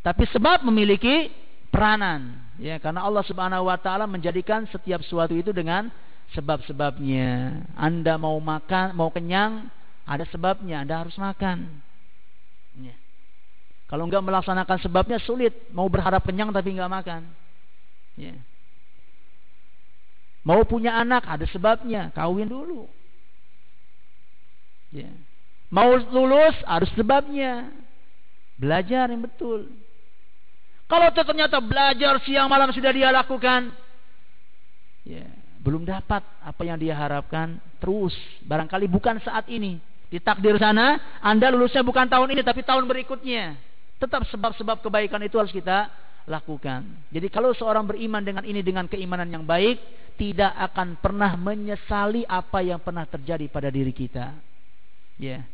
Tapi sebab memiliki peranan ya karena Allah Subhanahu wa taala menjadikan setiap sesuatu itu dengan sebab-sebabnya. Anda mau makan, mau kenyang, ada sebabnya, Anda harus makan. Ya. Kalau enggak melaksanakan sebabnya sulit, mau berharap kenyang tapi enggak makan. Ya. Mau punya anak ada sebabnya, kawin dulu. Ya. Mau lulus harus sebabnya. Belajar yang betul. Kalau ternyata belajar siang malam sudah dia lakukan, ya, belum dapat apa yang dia harapkan, terus barangkali bukan saat ini. Di takdir sana, Anda lulusnya bukan tahun ini tapi tahun berikutnya. Tetap sebab-sebab kebaikan itu harus kita lakukan. Jadi kalau seorang beriman dengan ini dengan keimanan yang baik, tidak akan pernah menyesali apa yang pernah terjadi pada diri kita. Ya.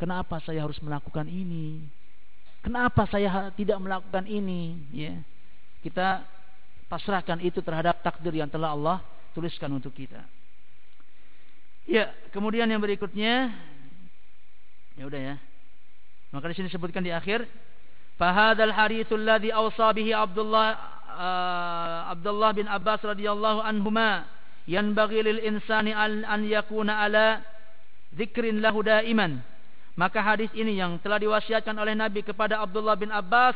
Kenapa saya harus melakukan ini? Kenapa saya tidak melakukan ini? Ya. Kita pasrahkan itu terhadap takdir yang telah Allah tuliskan untuk kita. Ya, kemudian yang berikutnya ya udah ya. Maka di sini disebutkan di akhir Fahadal harithul ladzi awsa bihi Abdullah uh, Abdullah bin Abbas radhiyallahu anhuma yanbaghi lil insani an, an yakuna ala dzikrin lahu daiman maka hadis ini yang telah diwasiatkan oleh Nabi kepada Abdullah bin Abbas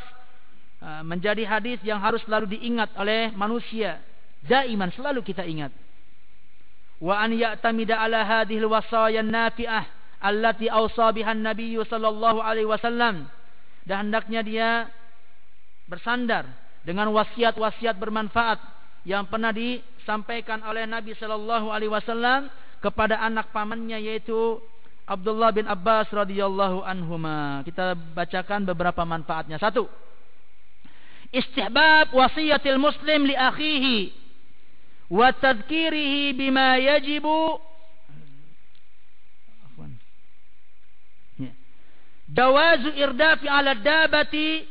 uh, menjadi hadis yang harus selalu diingat oleh manusia. Daiman selalu kita ingat. Wa an ya'tamida ala hadhihi alwasaya nafi'ah allati awsa biha an-nabiy sallallahu alaihi wasallam. Dan hendaknya dia bersandar dengan wasiat-wasiat bermanfaat yang pernah disampaikan oleh Nabi sallallahu alaihi wasallam kepada anak pamannya yaitu Abdullah bin Abbas radhiyallahu anhuma. Kita bacakan beberapa manfaatnya. Satu. Istihbab wasiyatil muslim li akhihi wa tadhkirihi bima yajibu ya. Jawazu irdafi ala dabati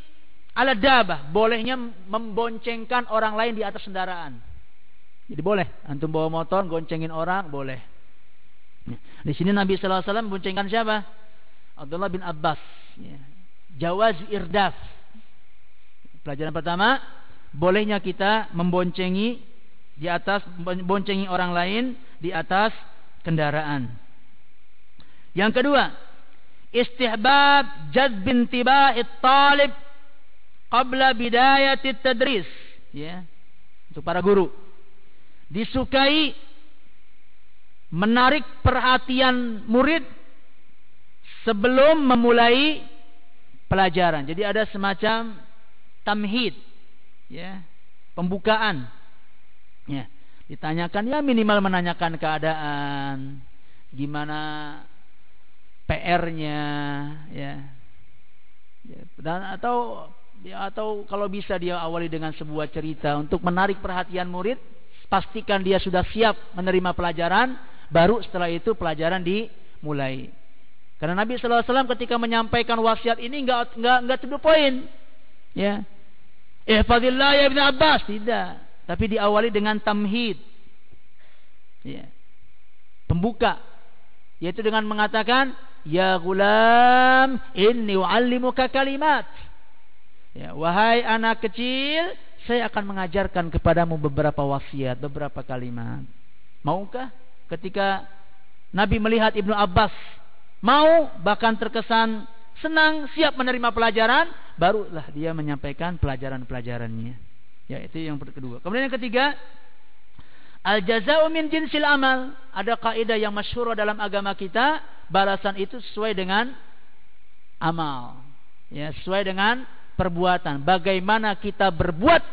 ala dabah. Bolehnya memboncengkan orang lain di atas kendaraan. Jadi boleh. Antum bawa motor, goncengin orang, boleh. Di sini Nabi Wasallam memboncengkan siapa? Abdullah bin Abbas. Ya. Jawaz irdaf. Pelajaran pertama, bolehnya kita memboncengi di atas boncengi orang lain di atas kendaraan. Yang kedua, istihbab jadbin tiba'it talib qabla bidayati tadris. Ya. Untuk para guru. Disukai menarik perhatian murid sebelum memulai pelajaran. Jadi ada semacam tamhid, ya, pembukaan. Ya, ditanyakan ya minimal menanyakan keadaan, gimana PR-nya, ya. ya. Dan atau ya, atau kalau bisa dia awali dengan sebuah cerita untuk menarik perhatian murid, pastikan dia sudah siap menerima pelajaran baru setelah itu pelajaran dimulai. Karena Nabi Sallallahu Alaihi Wasallam ketika menyampaikan wasiat ini enggak enggak enggak to the point, ya. Ihfadillah ya Ibn Abbas tidak, tapi diawali dengan tamhid, ya. Pembuka, yaitu dengan mengatakan Ya gulam inni u'allimuka kalimat Ya, wahai anak kecil, saya akan mengajarkan kepadamu beberapa wasiat, beberapa kalimat. Maukah? ketika Nabi melihat Ibnu Abbas mau bahkan terkesan senang siap menerima pelajaran barulah dia menyampaikan pelajaran-pelajarannya ya itu yang kedua kemudian yang ketiga al jazau min jinsil amal ada kaidah yang masyhur dalam agama kita balasan itu sesuai dengan amal ya sesuai dengan perbuatan bagaimana kita berbuat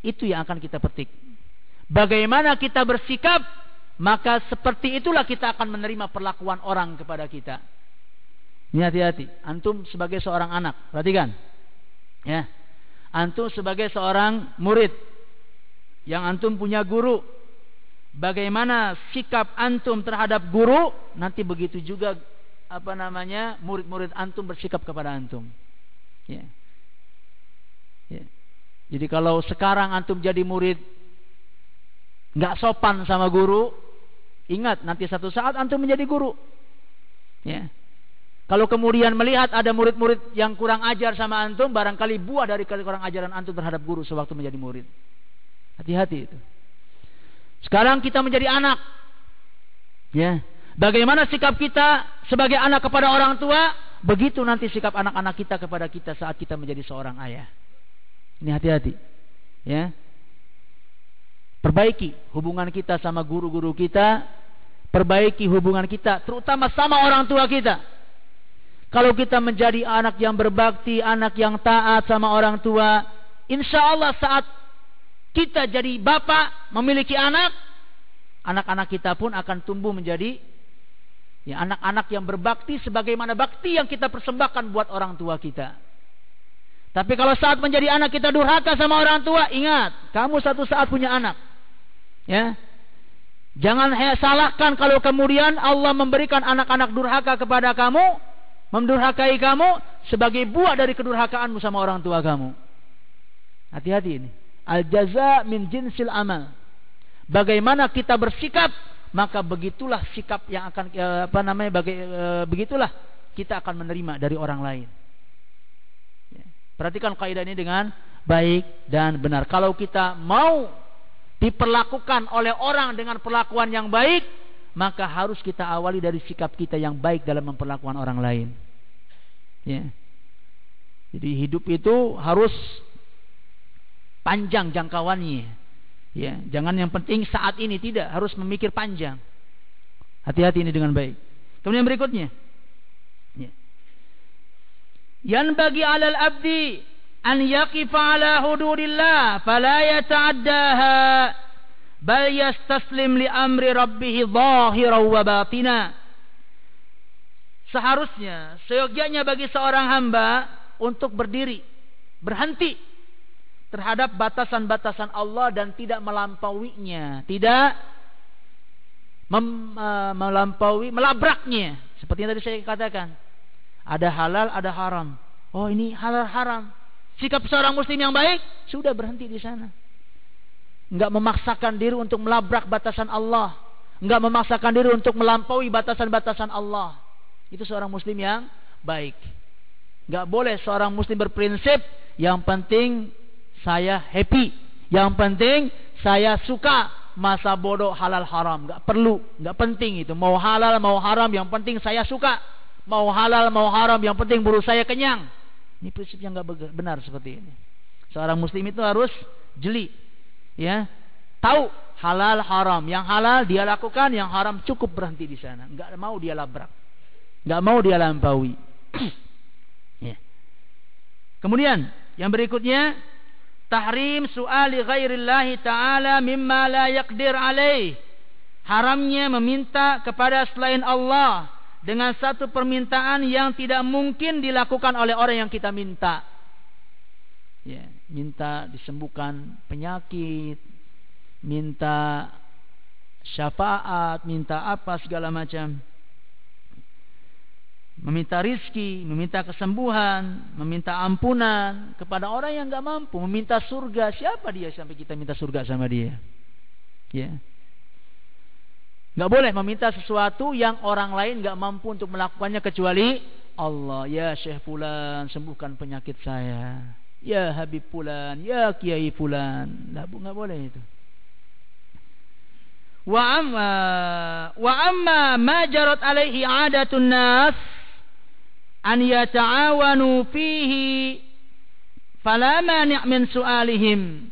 itu yang akan kita petik bagaimana kita bersikap maka seperti itulah kita akan menerima perlakuan orang kepada kita. Ini hati-hati. Antum sebagai seorang anak, perhatikan. Ya. Antum sebagai seorang murid yang antum punya guru. bagaimana sikap antum terhadap guru, nanti begitu juga apa namanya murid-murid antum bersikap kepada antum. Ya. Ya. Jadi kalau sekarang antum jadi murid nggak sopan sama guru, ingat nanti satu saat antum menjadi guru. Ya. Kalau kemudian melihat ada murid-murid yang kurang ajar sama antum, barangkali buah dari kurang ajaran antum terhadap guru sewaktu menjadi murid. Hati-hati itu. Sekarang kita menjadi anak. Ya. Bagaimana sikap kita sebagai anak kepada orang tua, begitu nanti sikap anak-anak kita kepada kita saat kita menjadi seorang ayah. Ini hati-hati. Ya. Perbaiki hubungan kita sama guru-guru kita, perbaiki hubungan kita terutama sama orang tua kita. Kalau kita menjadi anak yang berbakti, anak yang taat sama orang tua, insya Allah saat kita jadi bapak, memiliki anak, anak-anak kita pun akan tumbuh menjadi ya anak-anak yang berbakti sebagaimana bakti yang kita persembahkan buat orang tua kita. Tapi kalau saat menjadi anak kita durhaka sama orang tua, ingat, kamu satu saat punya anak. Ya. Jangan salahkan kalau kemudian Allah memberikan anak-anak durhaka kepada kamu, mendurhakai kamu sebagai buah dari kedurhakaanmu sama orang tua kamu. Hati-hati ini. Al jaza min jinsil amal. Bagaimana kita bersikap, maka begitulah sikap yang akan eh, apa namanya baga, eh, begitulah kita akan menerima dari orang lain. Perhatikan kaidah ini dengan baik dan benar. Kalau kita mau diperlakukan oleh orang dengan perlakuan yang baik, maka harus kita awali dari sikap kita yang baik dalam memperlakukan orang lain. Ya. Jadi hidup itu harus panjang jangkauannya. Ya, jangan yang penting saat ini tidak, harus memikir panjang. Hati-hati ini dengan baik. Kemudian berikutnya, Yan bagi alal abdi an yaqifa ala hududillah fala yata'addaha bal yastaslim li amri rabbih zahiran wa batina seharusnya seyogyanya bagi seorang hamba untuk berdiri berhenti terhadap batasan-batasan Allah dan tidak melampauinya tidak uh, melampaui melabraknya seperti yang tadi saya katakan ada halal, ada haram. Oh ini halal haram. Sikap seorang muslim yang baik sudah berhenti di sana. Enggak memaksakan diri untuk melabrak batasan Allah. Enggak memaksakan diri untuk melampaui batasan-batasan Allah. Itu seorang muslim yang baik. Enggak boleh seorang muslim berprinsip yang penting saya happy. Yang penting saya suka masa bodoh halal haram. Enggak perlu, enggak penting itu. Mau halal mau haram yang penting saya suka. Mau halal, mau haram, yang penting buru saya kenyang. Ini prinsip yang nggak benar seperti ini. Seorang muslim itu harus jeli. Ya, tahu halal haram. Yang halal dia lakukan, yang haram cukup berhenti di sana. Nggak mau dia labrak. Nggak mau dia lampaui. *clears throat* ya. Kemudian yang berikutnya tahrim su'ali ghairillahi ta'ala mimma la yaqdir alaih. Haramnya meminta kepada selain Allah dengan satu permintaan yang tidak mungkin dilakukan oleh orang yang kita minta. Ya, minta disembuhkan penyakit, minta syafaat, minta apa segala macam. Meminta rizki, meminta kesembuhan, meminta ampunan kepada orang yang nggak mampu, meminta surga. Siapa dia sampai kita minta surga sama dia? Ya. Nggak boleh meminta sesuatu yang orang lain nggak mampu untuk melakukannya kecuali Allah. Ya Syekh Fulan, sembuhkan penyakit saya. Ya Habib Fulan, ya Kiai Fulan. Nggak, nggak boleh itu. Wa amma wa amma ma jarat alaihi adatun nas an yata'awanu fihi fala mani' min su'alihim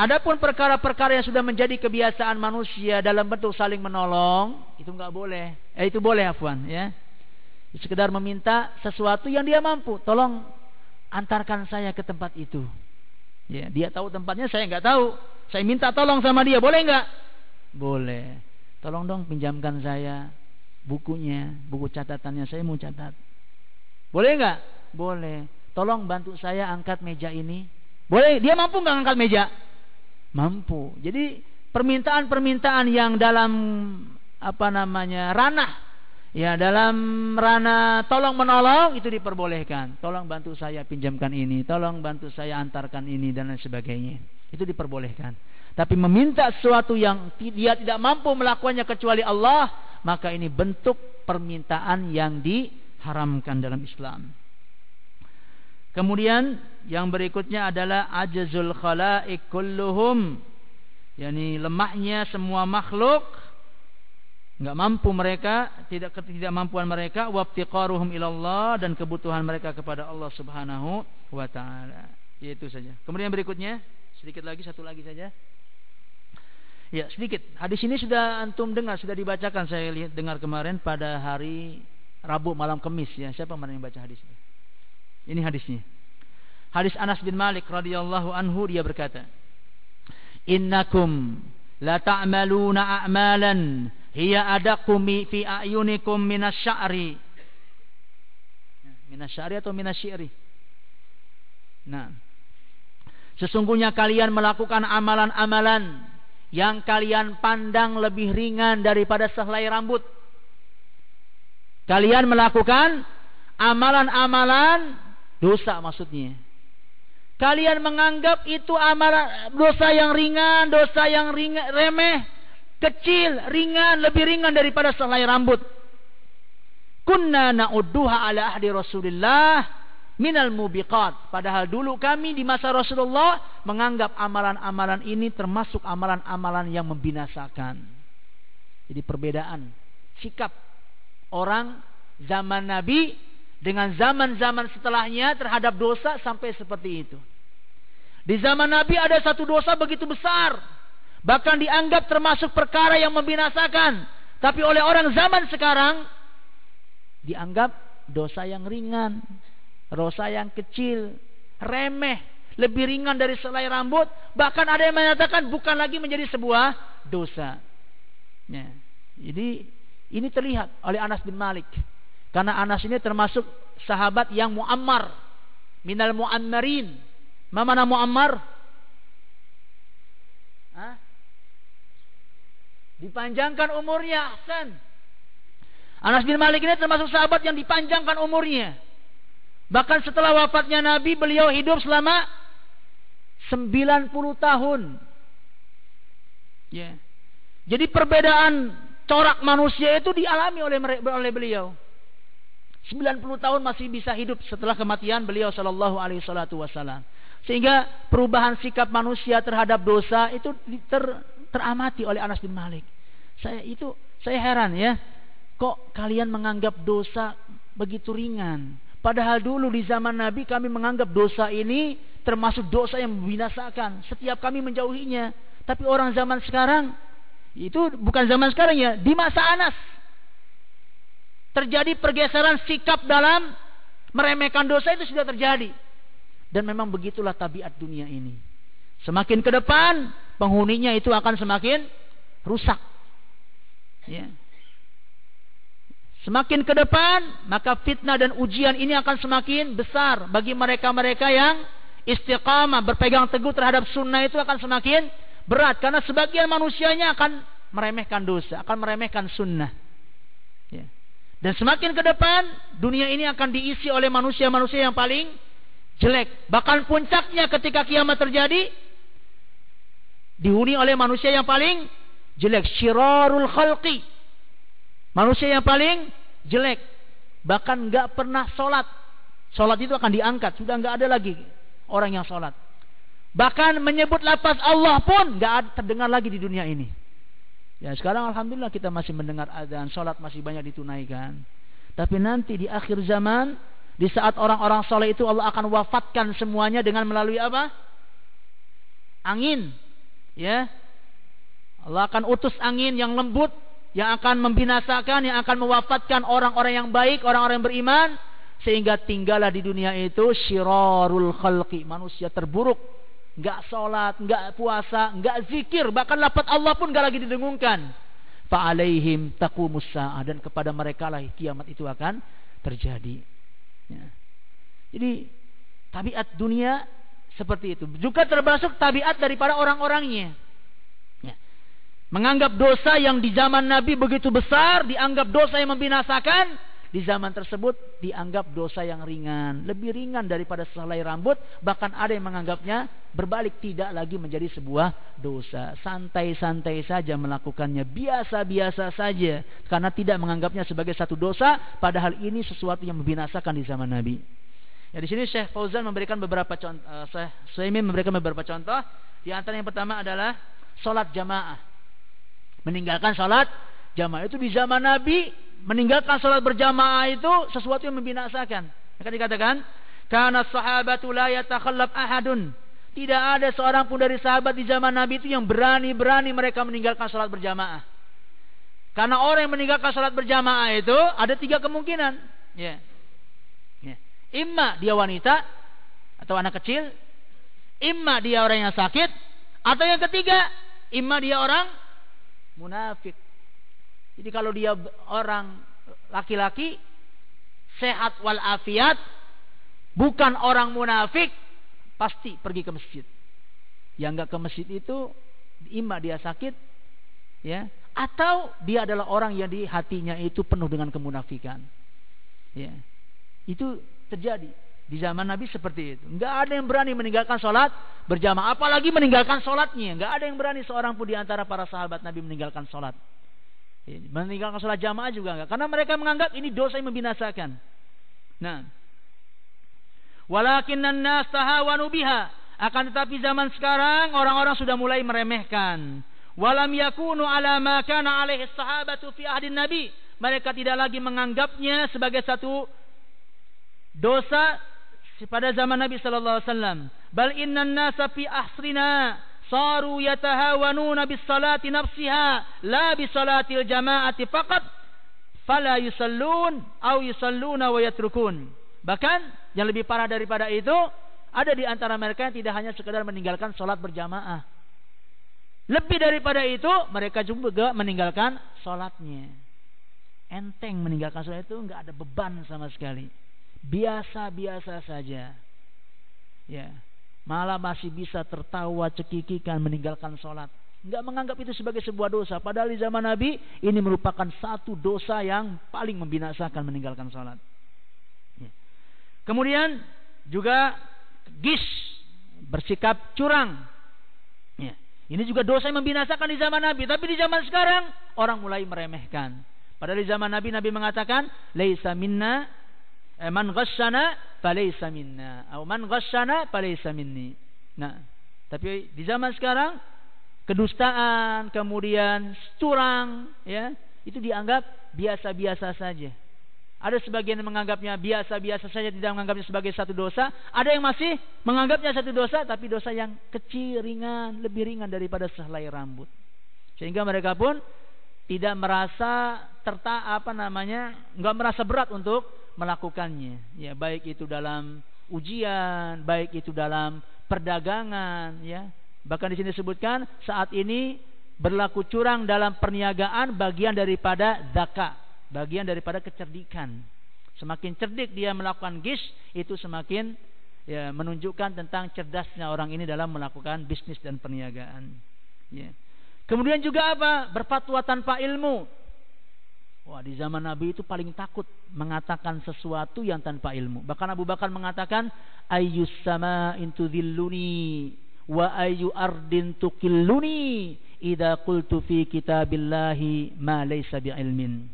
Adapun perkara-perkara yang sudah menjadi kebiasaan manusia dalam bentuk saling menolong, itu nggak boleh. Eh itu boleh afwan ya. Sekedar meminta sesuatu yang dia mampu, tolong antarkan saya ke tempat itu. Ya, dia tahu tempatnya, saya nggak tahu. Saya minta tolong sama dia, boleh nggak? Boleh. Tolong dong pinjamkan saya bukunya, buku catatannya saya mau catat. Boleh nggak? Boleh. Tolong bantu saya angkat meja ini. Boleh. Dia mampu nggak angkat meja? mampu. Jadi permintaan-permintaan yang dalam apa namanya ranah ya dalam ranah tolong menolong itu diperbolehkan tolong bantu saya pinjamkan ini tolong bantu saya antarkan ini dan lain sebagainya itu diperbolehkan tapi meminta sesuatu yang dia tidak mampu melakukannya kecuali Allah maka ini bentuk permintaan yang diharamkan dalam Islam kemudian yang berikutnya adalah ajazul khalaik kulluhum yakni lemahnya semua makhluk nggak mampu mereka tidak ketidakmampuan mereka wabtiqaruhum ilallah dan kebutuhan mereka kepada Allah Subhanahu wa taala. Itu saja. Kemudian berikutnya sedikit lagi satu lagi saja. Ya, sedikit. Hadis ini sudah antum dengar, sudah dibacakan saya lihat dengar kemarin pada hari Rabu malam Kamis ya. Siapa mana yang baca hadis ini? Ini hadisnya. Hadis Anas bin Malik radhiyallahu anhu dia berkata, "Innakum la ta'maluna a'malan hiya adakum fi ayunikum minasy'ari minasy'ari atau minasy'iri nah sesungguhnya kalian melakukan amalan-amalan yang kalian pandang lebih ringan daripada sehelai rambut kalian melakukan amalan-amalan dosa maksudnya kalian menganggap itu amalan dosa yang ringan dosa yang ringan, remeh kecil, ringan, lebih ringan daripada selai rambut. Kunna na'udduha ala ahdi Rasulullah minal mubiqat. Padahal dulu kami di masa Rasulullah menganggap amalan-amalan ini termasuk amalan-amalan yang membinasakan. Jadi perbedaan sikap orang zaman Nabi dengan zaman-zaman setelahnya terhadap dosa sampai seperti itu. Di zaman Nabi ada satu dosa begitu besar Bahkan dianggap termasuk perkara yang membinasakan. Tapi oleh orang zaman sekarang dianggap dosa yang ringan, dosa yang kecil, remeh, lebih ringan dari selai rambut, bahkan ada yang menyatakan bukan lagi menjadi sebuah dosa. Ya. Jadi ini terlihat oleh Anas bin Malik. Karena Anas ini termasuk sahabat yang muammar, minal muammarin. Mana muammar? Hah? Dipanjangkan umurnya Ahsan. Anas bin Malik ini termasuk sahabat yang dipanjangkan umurnya. Bahkan setelah wafatnya Nabi beliau hidup selama 90 tahun. Ya. Jadi perbedaan corak manusia itu dialami oleh oleh beliau. 90 tahun masih bisa hidup setelah kematian beliau sallallahu alaihi wasallam. Sehingga perubahan sikap manusia terhadap dosa itu ter, teramati oleh Anas bin Malik. Saya itu saya heran ya. Kok kalian menganggap dosa begitu ringan? Padahal dulu di zaman Nabi kami menganggap dosa ini termasuk dosa yang membinasakan. Setiap kami menjauhinya. Tapi orang zaman sekarang itu bukan zaman sekarang ya, di masa Anas terjadi pergeseran sikap dalam meremehkan dosa itu sudah terjadi. Dan memang begitulah tabiat dunia ini. Semakin ke depan, penghuninya itu akan semakin rusak. Ya. Semakin ke depan, maka fitnah dan ujian ini akan semakin besar bagi mereka-mereka yang istiqamah, berpegang teguh terhadap sunnah itu akan semakin berat. Karena sebagian manusianya akan meremehkan dosa, akan meremehkan sunnah. Ya. Dan semakin ke depan, dunia ini akan diisi oleh manusia-manusia yang paling jelek. Bahkan puncaknya ketika kiamat terjadi, dihuni oleh manusia yang paling jelek syirarul khalqi manusia yang paling jelek bahkan nggak pernah sholat sholat itu akan diangkat sudah nggak ada lagi orang yang sholat bahkan menyebut lapas Allah pun nggak terdengar lagi di dunia ini. Ya sekarang alhamdulillah kita masih mendengar adzan sholat masih banyak ditunaikan. Tapi nanti di akhir zaman di saat orang-orang soleh itu Allah akan wafatkan semuanya dengan melalui apa? Angin. Ya. Allah akan utus angin yang lembut yang akan membinasakan, yang akan mewafatkan orang-orang yang baik, orang-orang yang beriman sehingga tinggallah di dunia itu syirarul khalqi, manusia terburuk, enggak salat, enggak puasa, enggak zikir, bahkan lapat Allah pun enggak lagi didengungkan. Fa'alaihim taqumus sa'ah dan kepada mereka lah kiamat itu akan terjadi. Ya. Jadi tabiat dunia seperti itu. Juga termasuk tabiat daripada orang-orangnya. Ya. Menganggap dosa yang di zaman Nabi begitu besar, dianggap dosa yang membinasakan, di zaman tersebut dianggap dosa yang ringan, lebih ringan daripada sehelai rambut, bahkan ada yang menganggapnya berbalik tidak lagi menjadi sebuah dosa. Santai-santai saja melakukannya, biasa-biasa saja karena tidak menganggapnya sebagai satu dosa, padahal ini sesuatu yang membinasakan di zaman Nabi. Ya di sini Syekh Fauzan memberikan beberapa contoh, uh, Syekh memberikan beberapa contoh. Di antara yang pertama adalah salat jamaah. Meninggalkan salat jamaah itu di zaman Nabi meninggalkan salat berjamaah itu sesuatu yang membinasakan. Maka dikatakan, karena sahabatu la yatakhallaf ahadun. Tidak ada seorang pun dari sahabat di zaman Nabi itu yang berani-berani mereka meninggalkan salat berjamaah. Karena orang yang meninggalkan salat berjamaah itu ada tiga kemungkinan. Ya. ya. Imma dia wanita atau anak kecil, imma dia orang yang sakit, atau yang ketiga, imma dia orang munafik. Jadi kalau dia orang laki-laki sehat walafiat, bukan orang munafik, pasti pergi ke masjid. Yang enggak ke masjid itu ima dia sakit, ya, atau dia adalah orang yang di hatinya itu penuh dengan kemunafikan. Ya. Itu terjadi di zaman Nabi seperti itu. Enggak ada yang berani meninggalkan sholat berjamaah, apalagi meninggalkan sholatnya. Enggak ada yang berani seorang pun di antara para sahabat Nabi meninggalkan sholat. Meninggalkan sholat jamaah juga enggak. Karena mereka menganggap ini dosa yang membinasakan. Nah. Walakin nas tahawanu biha. Akan tetapi zaman sekarang orang-orang sudah mulai meremehkan. Walam yakunu ala ma kana alaihi sahabatu fi ahdin nabi. Mereka tidak lagi menganggapnya sebagai satu dosa pada zaman Nabi sallallahu alaihi wasallam. Bal innan nasa fi ahsrina saru yatahawanuna bis salati nafsiha la bis salatil jama'ati faqat fala yusallun au yusalluna wa yatrukun. Bahkan yang lebih parah daripada itu ada di antara mereka yang tidak hanya sekedar meninggalkan salat berjamaah. Lebih daripada itu mereka juga meninggalkan salatnya. Enteng meninggalkan salat itu enggak ada beban sama sekali. Biasa-biasa saja. Ya malah masih bisa tertawa cekikikan meninggalkan sholat. Nggak menganggap itu sebagai sebuah dosa. Padahal di zaman Nabi ini merupakan satu dosa yang paling membinasakan meninggalkan sholat. Ya. kemudian juga gis bersikap curang. Ya. ini juga dosa yang membinasakan di zaman Nabi. Tapi di zaman sekarang orang mulai meremehkan. Padahal di zaman Nabi Nabi mengatakan laisa minna Eh, man ghasyana falaysa minna atau man ghasyana falaysa minni. Nah, tapi di zaman sekarang kedustaan, kemudian curang, ya, itu dianggap biasa-biasa saja. Ada sebagian yang menganggapnya biasa-biasa saja tidak menganggapnya sebagai satu dosa. Ada yang masih menganggapnya satu dosa tapi dosa yang kecil, ringan, lebih ringan daripada sehelai rambut. Sehingga mereka pun tidak merasa terta apa namanya, nggak merasa berat untuk melakukannya. Ya baik itu dalam ujian baik itu dalam perdagangan ya. Bahkan di sini disebutkan saat ini berlaku curang dalam perniagaan bagian daripada zakat bagian daripada kecerdikan. Semakin cerdik dia melakukan gis itu semakin ya menunjukkan tentang cerdasnya orang ini dalam melakukan bisnis dan perniagaan. Ya. Kemudian juga apa? Berfatwa tanpa ilmu Wah di zaman Nabi itu paling takut mengatakan sesuatu yang tanpa ilmu. Bahkan Abu Bakar mengatakan ayyus sama intu dhilluni wa ayyu ardin tukilluni idza qultu fi kitabillahi ma laysa bi'ilmin.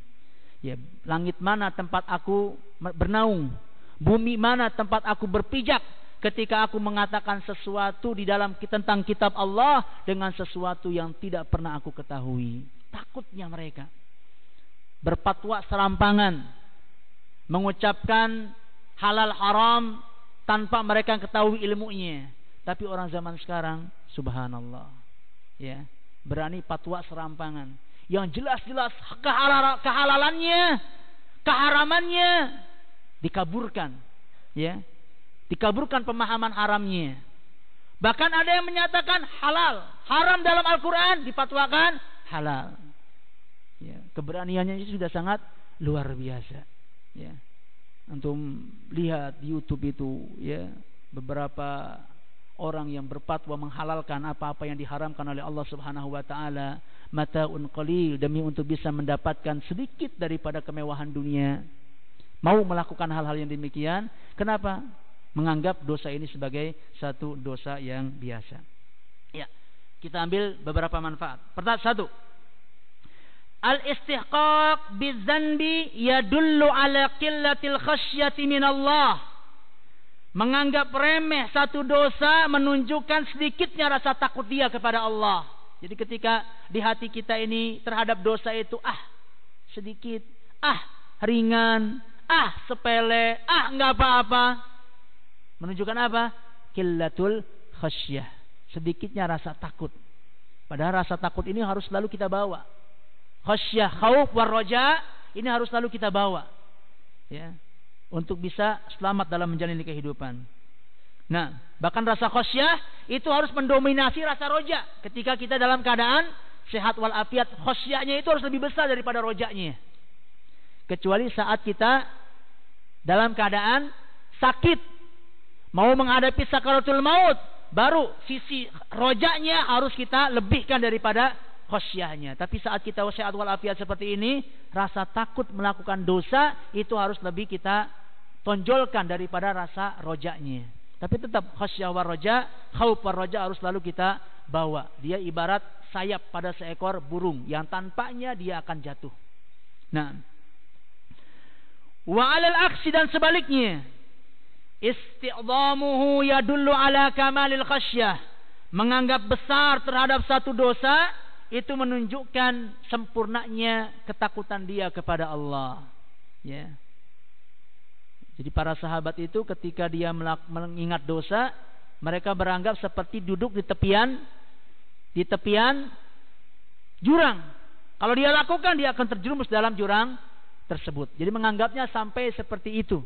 Ya, langit mana tempat aku bernaung? Bumi mana tempat aku berpijak ketika aku mengatakan sesuatu di dalam tentang kitab Allah dengan sesuatu yang tidak pernah aku ketahui. Takutnya mereka berpatwa serampangan, mengucapkan halal haram tanpa mereka ketahui ilmunya. Tapi orang zaman sekarang, subhanallah, ya berani patwa serampangan yang jelas-jelas kehalal, kehalalannya, keharamannya dikaburkan, ya, dikaburkan pemahaman haramnya. Bahkan ada yang menyatakan halal, haram dalam Al-Quran dipatwakan halal. Ya, keberaniannya itu sudah sangat luar biasa. Ya. Antum lihat di YouTube itu ya beberapa orang yang berfatwa menghalalkan apa-apa yang diharamkan oleh Allah Subhanahu wa taala, mataun qalil demi untuk bisa mendapatkan sedikit daripada kemewahan dunia. Mau melakukan hal-hal yang demikian, kenapa? Menganggap dosa ini sebagai satu dosa yang biasa. Ya, kita ambil beberapa manfaat. Pertama satu, Al-istihqaq bidzanbi yadullu ala qillatil khasyati min Allah. Menganggap remeh satu dosa menunjukkan sedikitnya rasa takut dia kepada Allah. Jadi ketika di hati kita ini terhadap dosa itu ah sedikit, ah ringan, ah sepele, ah nggak apa-apa. Menunjukkan apa? Qillatul khasyah. Sedikitnya rasa takut. Padahal rasa takut ini harus selalu kita bawa khasyah, khauf, warroja ini harus selalu kita bawa. Ya. Untuk bisa selamat dalam menjalani kehidupan. Nah, bahkan rasa khasyah itu harus mendominasi rasa roja. Ketika kita dalam keadaan sehat walafiat, khasyahnya itu harus lebih besar daripada rojanya. Kecuali saat kita dalam keadaan sakit, mau menghadapi sakaratul maut, baru sisi rojanya harus kita lebihkan daripada khosyahnya. Tapi saat kita sehat walafiat seperti ini, rasa takut melakukan dosa itu harus lebih kita tonjolkan daripada rasa rojaknya. Tapi tetap khasyah wa roja, khauf wa roja harus selalu kita bawa. Dia ibarat sayap pada seekor burung yang tanpanya dia akan jatuh. Nah, wa alal aksi dan sebaliknya, isti'dhamuhu yadullu ala kamalil khasyah. Menganggap besar terhadap satu dosa itu menunjukkan sempurnanya ketakutan dia kepada Allah. Ya. Jadi para sahabat itu ketika dia mengingat dosa, mereka beranggap seperti duduk di tepian di tepian jurang. Kalau dia lakukan dia akan terjerumus dalam jurang tersebut. Jadi menganggapnya sampai seperti itu.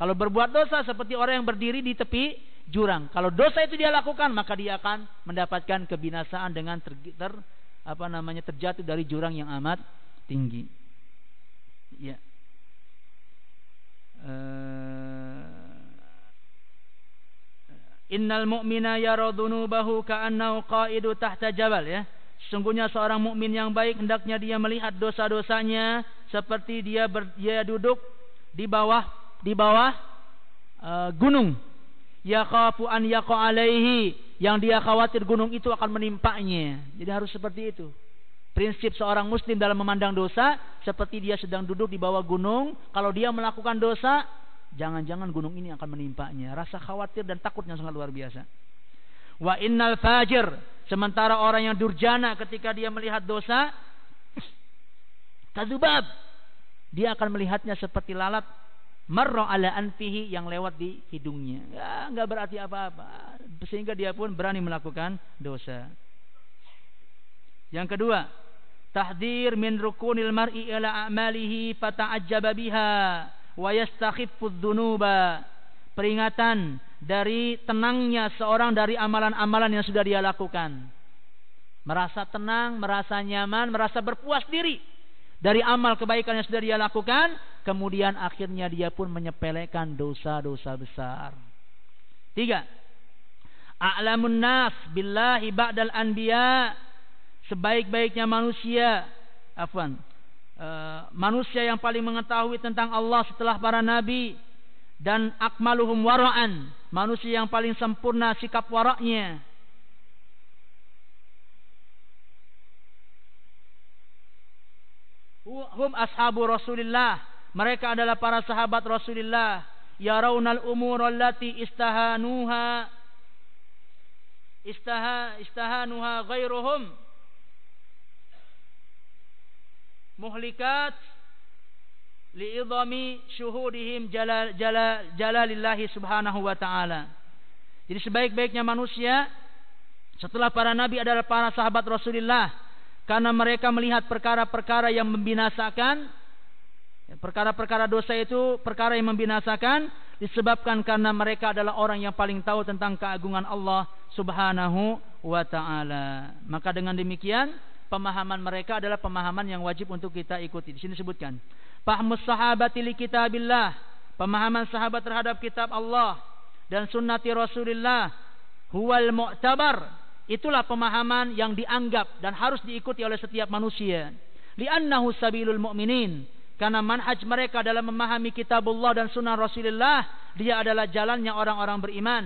Kalau berbuat dosa seperti orang yang berdiri di tepi jurang. Kalau dosa itu dia lakukan maka dia akan mendapatkan kebinasaan dengan ter, ter apa namanya terjatuh dari jurang yang amat tinggi. Ya. Uh, Innal mu'mina yara dhunubahu ka'annahu qa'idu tahta jabal ya. Sungguhnya seorang mukmin yang baik hendaknya dia melihat dosa-dosanya seperti dia ber, dia duduk di bawah di bawah uh, gunung. Ya khafu an yaqa alaihi yang dia khawatir gunung itu akan menimpanya. Jadi harus seperti itu. Prinsip seorang muslim dalam memandang dosa seperti dia sedang duduk di bawah gunung, kalau dia melakukan dosa, jangan-jangan gunung ini akan menimpanya. Rasa khawatir dan takutnya sangat luar biasa. Wa innal fajir, sementara orang yang durjana ketika dia melihat dosa, *sniffs* kadzubab, dia akan melihatnya seperti lalat marra ala anfihi yang lewat di hidungnya. Ya, enggak berarti apa-apa. Sehingga dia pun berani melakukan dosa. Yang kedua, tahdir min rukunil mar'i ila a'malihi fata'ajjaba biha wa yastakhiffu dzunuba. Peringatan dari tenangnya seorang dari amalan-amalan yang sudah dia lakukan. Merasa tenang, merasa nyaman, merasa berpuas diri dari amal kebaikan yang sudah dia lakukan, kemudian akhirnya dia pun menyepelekan dosa-dosa besar. Tiga, a'lamun nas billahi ba'dal anbiya. Sebaik-baiknya manusia afwan uh, manusia yang paling mengetahui tentang Allah setelah para nabi dan akmaluhum wara'an manusia yang paling sempurna sikap waraknya hum ashabu Rasulillah. Mereka adalah para sahabat Rasulullah. Yarawnal umur allati istahanuha istaha istahanuha ghairuhum muhlikat li'idhami syuhudihim jalal, jalal, jalalillahi subhanahu wa ta'ala. Jadi sebaik-baiknya manusia setelah para nabi adalah para sahabat Rasulullah karena mereka melihat perkara-perkara yang membinasakan perkara-perkara dosa itu perkara yang membinasakan disebabkan karena mereka adalah orang yang paling tahu tentang keagungan Allah Subhanahu wa taala. Maka dengan demikian pemahaman mereka adalah pemahaman yang wajib untuk kita ikuti. Di sini disebutkan, fahmus sahabati li kitabillah, pemahaman sahabat terhadap kitab Allah dan sunnati Rasulullah huwal mu'tabar itulah pemahaman yang dianggap dan harus diikuti oleh setiap manusia. Li'annahu sabilul mu'minin. Karena manhaj mereka dalam memahami kitabullah dan sunnah Rasulullah, dia adalah jalannya orang-orang beriman.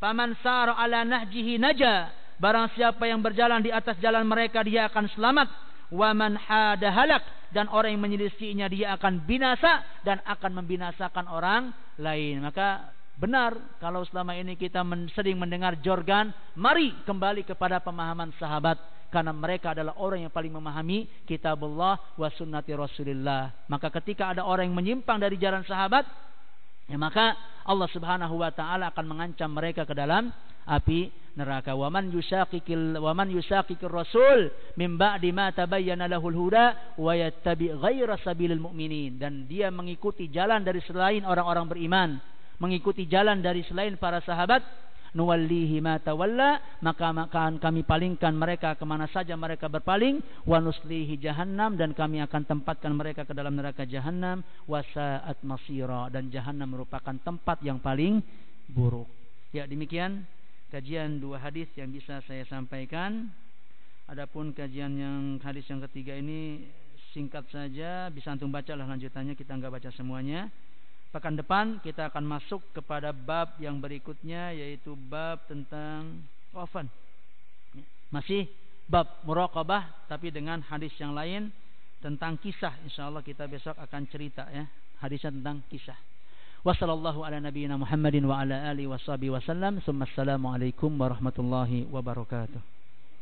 Faman sara ala nahjihi naja. Barang siapa yang berjalan di atas jalan mereka, dia akan selamat wa man hada halak dan orang yang menyelisihinya dia akan binasa dan akan membinasakan orang lain maka benar kalau selama ini kita men sering mendengar jorgan mari kembali kepada pemahaman sahabat. Karena mereka adalah orang yang paling memahami kitabullah wa sunnati rasulillah. Maka ketika ada orang yang menyimpang dari jalan sahabat ya maka Allah Subhanahu wa taala akan mengancam mereka ke dalam api neraka. Waman yusakikil waman yusakikir rasul min ba'di ma tabayyana lahul huda wa yattabi ghaira sabilil mu'minin. Dan dia mengikuti jalan dari selain orang-orang beriman, mengikuti jalan dari selain para sahabat nuwallihi ma tawalla maka akan kami palingkan mereka ke mana saja mereka berpaling wa nuslihi jahannam dan kami akan tempatkan mereka ke dalam neraka jahannam wasaat masira dan jahannam merupakan tempat yang paling buruk ya demikian kajian dua hadis yang bisa saya sampaikan. Adapun kajian yang hadis yang ketiga ini singkat saja, bisa antum baca lah lanjutannya, kita nggak baca semuanya pekan depan kita akan masuk kepada bab yang berikutnya yaitu bab tentang kofan. Masih bab muraqabah tapi dengan hadis yang lain tentang kisah insyaallah kita besok akan cerita ya hadisnya tentang kisah. Wassallallahu ala nabiyyina Muhammadin wa ala alihi washabihi wasallam. Assalamualaikum warahmatullahi wabarakatuh.